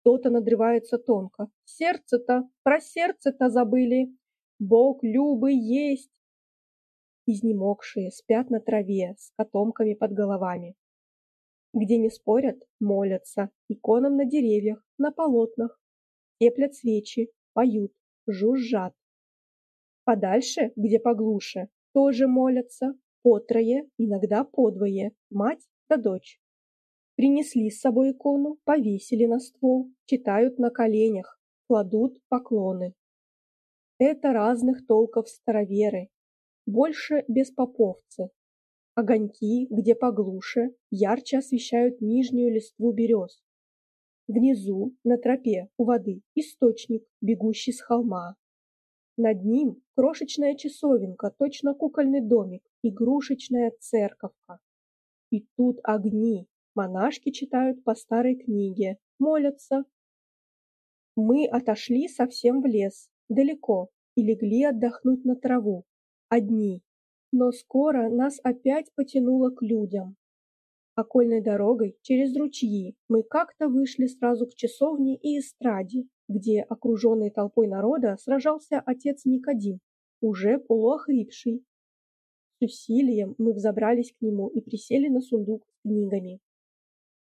кто-то надрывается тонко. Сердце-то, про сердце-то забыли. Бог любый есть. Изнемогшие спят на траве с котомками под головами. Где не спорят, молятся, иконам на деревьях, на полотнах. Теплят свечи, поют, жужжат. Подальше, где поглуше, тоже молятся, потрое, иногда подвое, мать да дочь. Принесли с собой икону, повесили на ствол, читают на коленях, кладут поклоны. Это разных толков староверы, больше беспоповцы, Огоньки, где поглуше, ярче освещают нижнюю листву берез. Внизу, на тропе, у воды, источник, бегущий с холма. Над ним крошечная часовенка, точно кукольный домик, игрушечная церковка. И тут огни, монашки читают по старой книге, молятся. Мы отошли совсем в лес, далеко, и легли отдохнуть на траву, одни, но скоро нас опять потянуло к людям. Окольной дорогой через ручьи мы как-то вышли сразу к часовне и эстраде, где, окруженный толпой народа, сражался отец Никодим, уже полуохрипший. С усилием мы взобрались к нему и присели на сундук с книгами.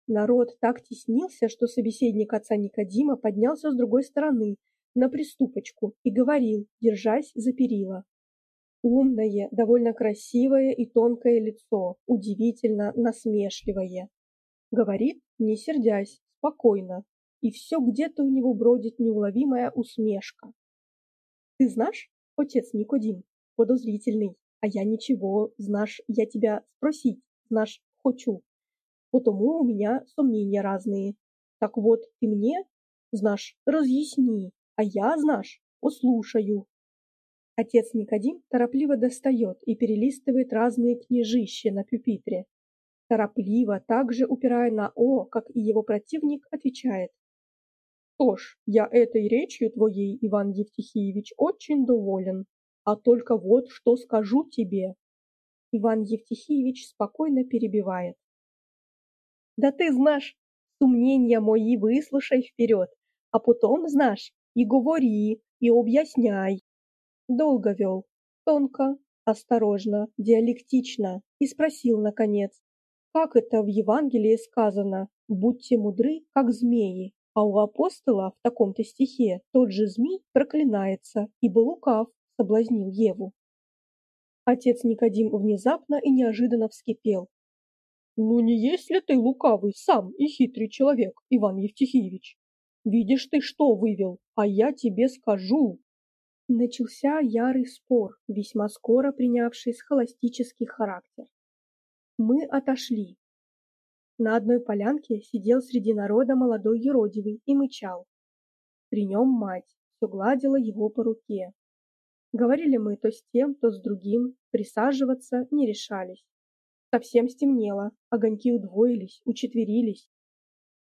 Народ так теснился, что собеседник отца Никодима поднялся с другой стороны, на приступочку, и говорил, держась за перила. Умное, довольно красивое и тонкое лицо, удивительно насмешливое. Говорит, не сердясь, спокойно, и все где-то у него бродит неуловимая усмешка. Ты знаешь, отец Никодим, подозрительный, а я ничего, знаешь, я тебя спросить, знаешь, хочу. Потому у меня сомнения разные. Так вот, ты мне, знаешь, разъясни, а я, знаешь, послушаю. Отец Никодим торопливо достает и перелистывает разные книжища на пюпитре. Торопливо, также упирая на «о», как и его противник, отвечает. «Что ж, я этой речью твоей, Иван Евтихиевич, очень доволен. А только вот что скажу тебе». Иван Евтихиевич спокойно перебивает. «Да ты знаешь, сумнения мои выслушай вперед, а потом, знаешь, и говори, и объясняй. Долго вел, тонко, осторожно, диалектично, и спросил, наконец, как это в Евангелии сказано «будьте мудры, как змеи», а у апостола в таком-то стихе тот же змей проклинается, ибо лукав соблазнил Еву. Отец Никодим внезапно и неожиданно вскипел. «Ну не есть ли ты лукавый сам и хитрый человек, Иван Евтихиевич? Видишь ты, что вывел, а я тебе скажу, Начался ярый спор, весьма скоро принявший схоластический характер. Мы отошли. На одной полянке сидел среди народа молодой юродивый и мычал. При нем мать все гладила его по руке. Говорили мы то с тем, то с другим, присаживаться не решались. Совсем стемнело, огоньки удвоились, учетверились.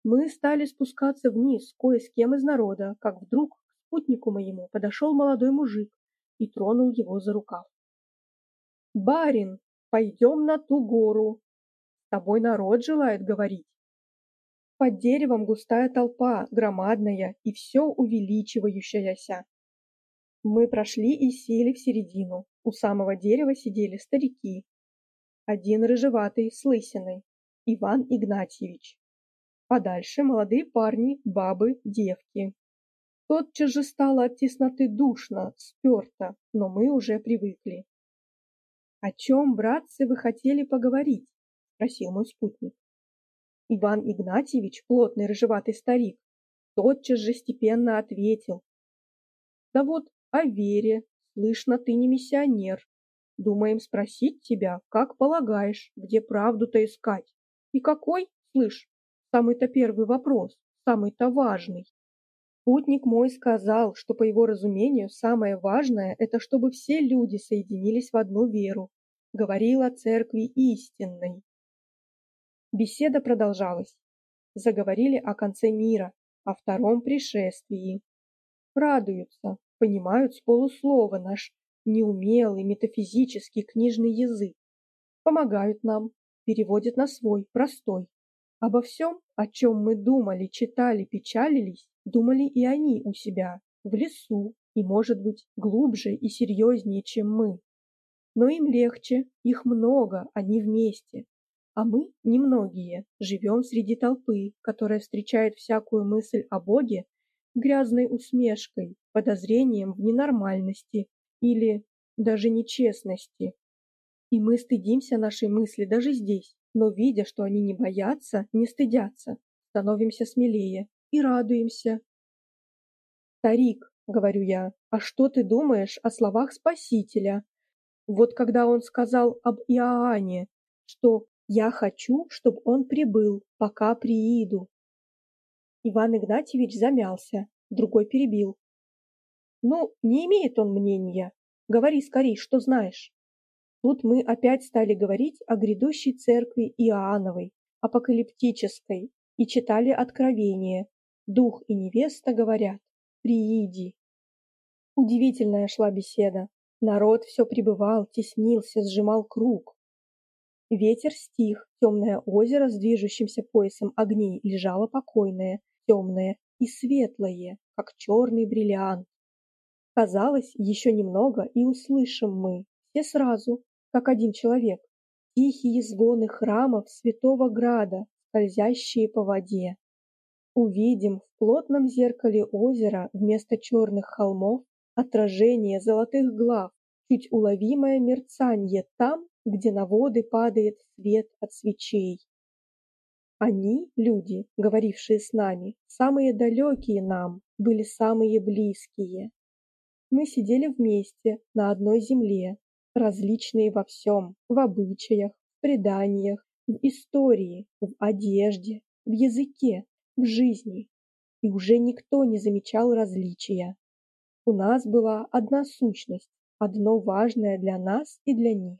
Мы стали спускаться вниз кое с кем из народа, как вдруг спутнику моему подошел молодой мужик и тронул его за рукав. «Барин, пойдем на ту гору. Тобой народ желает говорить». Под деревом густая толпа, громадная и все увеличивающаяся. Мы прошли и сели в середину. У самого дерева сидели старики. Один рыжеватый, с лысиной, Иван Игнатьевич. Подальше молодые парни, бабы, девки. Тотчас же стало от тесноты душно, сперто, но мы уже привыкли. «О чем, братцы, вы хотели поговорить?» – спросил мой спутник. Иван Игнатьевич, плотный рыжеватый старик, тотчас же степенно ответил. «Да вот о вере, слышно, ты не миссионер. Думаем спросить тебя, как полагаешь, где правду-то искать? И какой, слышь, самый-то первый вопрос, самый-то важный?» Путник мой сказал, что, по его разумению, самое важное – это чтобы все люди соединились в одну веру, говорил о церкви истинной. Беседа продолжалась. Заговорили о конце мира, о втором пришествии. Радуются, понимают с полуслова наш неумелый метафизический книжный язык. Помогают нам, переводят на свой, простой. Обо всем, о чем мы думали, читали, печалились, думали и они у себя, в лесу, и, может быть, глубже и серьезнее, чем мы. Но им легче, их много, они вместе. А мы, немногие, живем среди толпы, которая встречает всякую мысль о Боге грязной усмешкой, подозрением в ненормальности или даже нечестности. И мы стыдимся нашей мысли даже здесь, но видя, что они не боятся, не стыдятся, становимся смелее и радуемся. «Старик», — говорю я, — «а что ты думаешь о словах Спасителя? Вот когда он сказал об Иоанне, что «я хочу, чтобы он прибыл, пока прииду». Иван Игнатьевич замялся, другой перебил. «Ну, не имеет он мнения. Говори скорей, что знаешь». Тут мы опять стали говорить о грядущей церкви Иоанновой, апокалиптической, и читали Откровение. Дух и невеста говорят «Прииди». Удивительная шла беседа. Народ все пребывал, теснился, сжимал круг. Ветер стих, темное озеро с движущимся поясом огней лежало покойное, темное и светлое, как черный бриллиант. Казалось, еще немного, и услышим мы, все сразу, как один человек, тихие звоны храмов святого града, скользящие по воде. Увидим в плотном зеркале озера вместо черных холмов отражение золотых глав, чуть уловимое мерцанье там, где на воды падает свет от свечей. Они, люди, говорившие с нами, самые далекие нам, были самые близкие. Мы сидели вместе на одной земле, различные во всем, в обычаях, в преданиях, в истории, в одежде, в языке, в жизни. И уже никто не замечал различия. У нас была одна сущность, одно важное для нас и для них.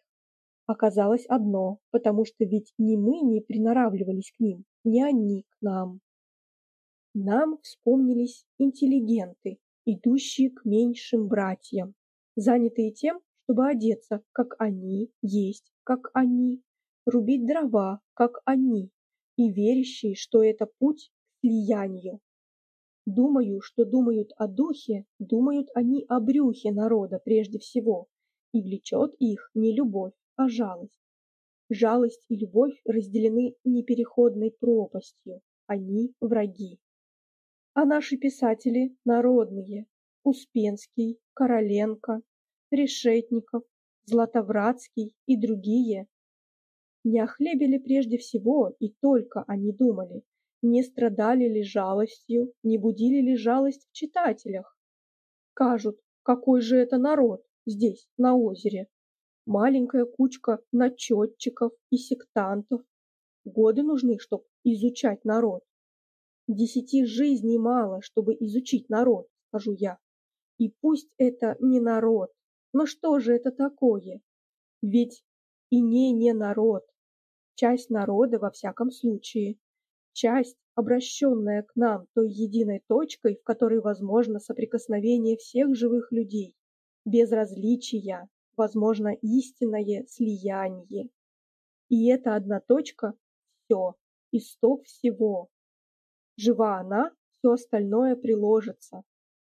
Оказалось одно, потому что ведь ни мы не приноравливались к ним, ни они к нам. Нам вспомнились интеллигенты, идущие к меньшим братьям, занятые тем, чтобы одеться, как они, есть, как они, рубить дрова, как они, и верящие, что это путь к слиянию, Думаю, что думают о духе, думают они о брюхе народа прежде всего, и влечет их не любовь, а жалость. Жалость и любовь разделены непереходной пропастью, они враги. А наши писатели народные – Успенский, Короленко, Решетников, Златовратский и другие – не охлебили прежде всего и только они думали, не страдали ли жалостью, не будили ли жалость в читателях. Кажут, какой же это народ здесь, на озере. Маленькая кучка начетчиков и сектантов. Годы нужны, чтобы изучать народ. Десяти жизней мало, чтобы изучить народ, скажу я. И пусть это не народ, но что же это такое? Ведь и не не народ. Часть народа во всяком случае часть, обращенная к нам той единой точкой, в которой возможно соприкосновение всех живых людей, без различия, возможно истинное слияние. И эта одна точка – все, исток всего. Жива она, все остальное приложится,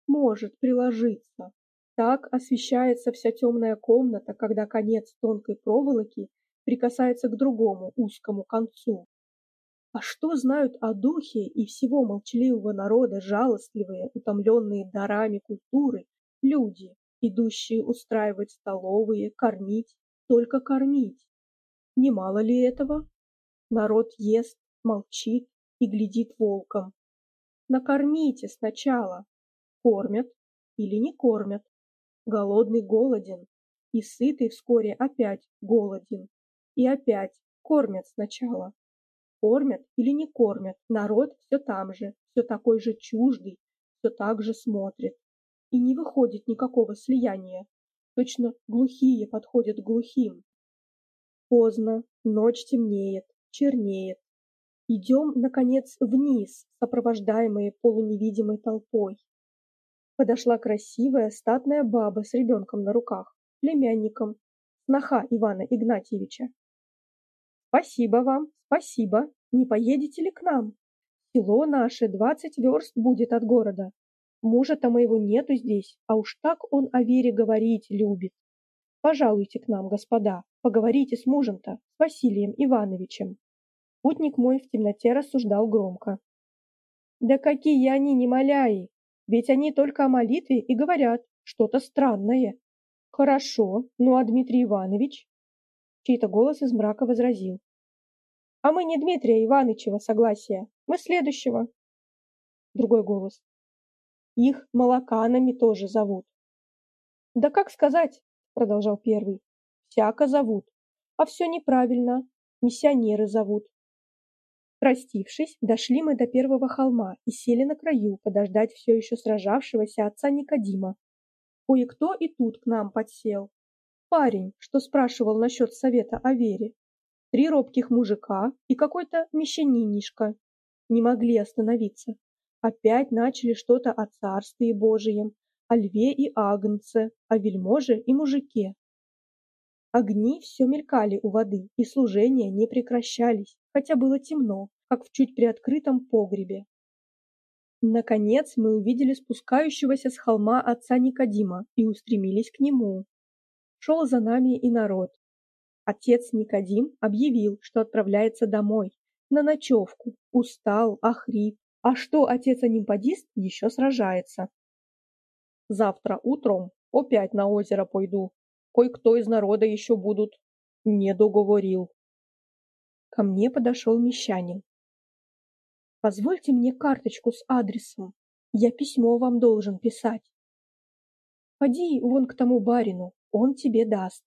может приложиться. Так освещается вся темная комната, когда конец тонкой проволоки прикасается к другому узкому концу. А что знают о духе и всего молчаливого народа жалостливые, утомленные дарами культуры, люди, идущие устраивать столовые, кормить, только кормить? Немало ли этого? Народ ест, молчит и глядит волком. Накормите сначала. Кормят или не кормят. Голодный голоден, и сытый вскоре опять голоден. И опять кормят сначала. Кормят или не кормят, народ все там же, все такой же чуждый, все так же смотрит. И не выходит никакого слияния. Точно глухие подходят глухим. Поздно, ночь темнеет, чернеет. Идем, наконец, вниз, сопровождаемые полуневидимой толпой. Подошла красивая статная баба с ребенком на руках, племянником, сноха Ивана Игнатьевича. Спасибо вам, спасибо. Не поедете ли к нам? Село наше двадцать верст будет от города. Мужа-то моего нету здесь, а уж так он о вере говорить любит. Пожалуйте к нам, господа, поговорите с мужем-то, с Василием Ивановичем. Путник мой в темноте рассуждал громко. Да какие они не моляи, ведь они только о молитве и говорят что-то странное. Хорошо, ну а Дмитрий Иванович? Чей-то голос из мрака возразил. А мы не Дмитрия Ивановичева согласия, мы следующего. Другой голос. Их молоканами тоже зовут. Да как сказать, продолжал первый. Всяко зовут, а все неправильно. Миссионеры зовут. Простившись, дошли мы до первого холма и сели на краю подождать все еще сражавшегося отца Никодима. Кое-кто и тут к нам подсел. Парень, что спрашивал насчет совета о вере. Три робких мужика и какой-то мещанинишка. Не могли остановиться. Опять начали что-то о царстве Божием, о льве и агнце, о вельможе и мужике. Огни все мелькали у воды, и служения не прекращались, хотя было темно, как в чуть приоткрытом погребе. Наконец мы увидели спускающегося с холма отца Никодима и устремились к нему. Шел за нами и народ. Отец Никодим объявил, что отправляется домой, на ночевку, устал, охрип, а что отец-анимпадист еще сражается. Завтра утром опять на озеро пойду, кое-кто из народа еще будут. Не договорил. Ко мне подошел мещанин. Позвольте мне карточку с адресом. Я письмо вам должен писать. Поди вон к тому барину, он тебе даст.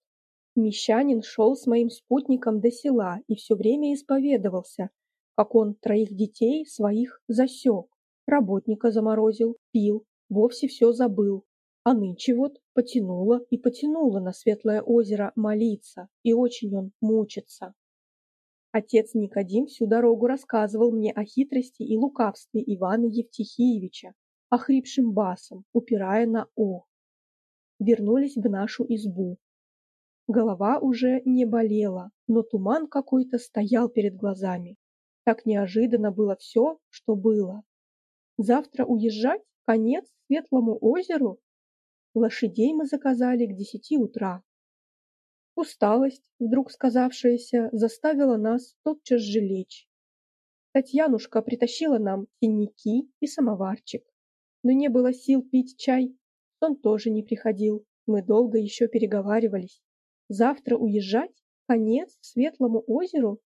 Мещанин шел с моим спутником до села и все время исповедовался, как он троих детей своих засек, работника заморозил, пил, вовсе все забыл. А нынче вот потянуло и потянуло на светлое озеро молиться, и очень он мучится. Отец Никодим всю дорогу рассказывал мне о хитрости и лукавстве Ивана Евтихиевича, охрипшим басом, упирая на «о» вернулись в нашу избу. Голова уже не болела, но туман какой-то стоял перед глазами. Так неожиданно было все, что было. Завтра уезжать? Конец Светлому озеру? Лошадей мы заказали к десяти утра. Усталость, вдруг сказавшаяся, заставила нас тотчас же лечь. Татьянушка притащила нам синяки и самоварчик. Но не было сил пить чай, он тоже не приходил. Мы долго еще переговаривались. Завтра уезжать? Конец Светлому озеру?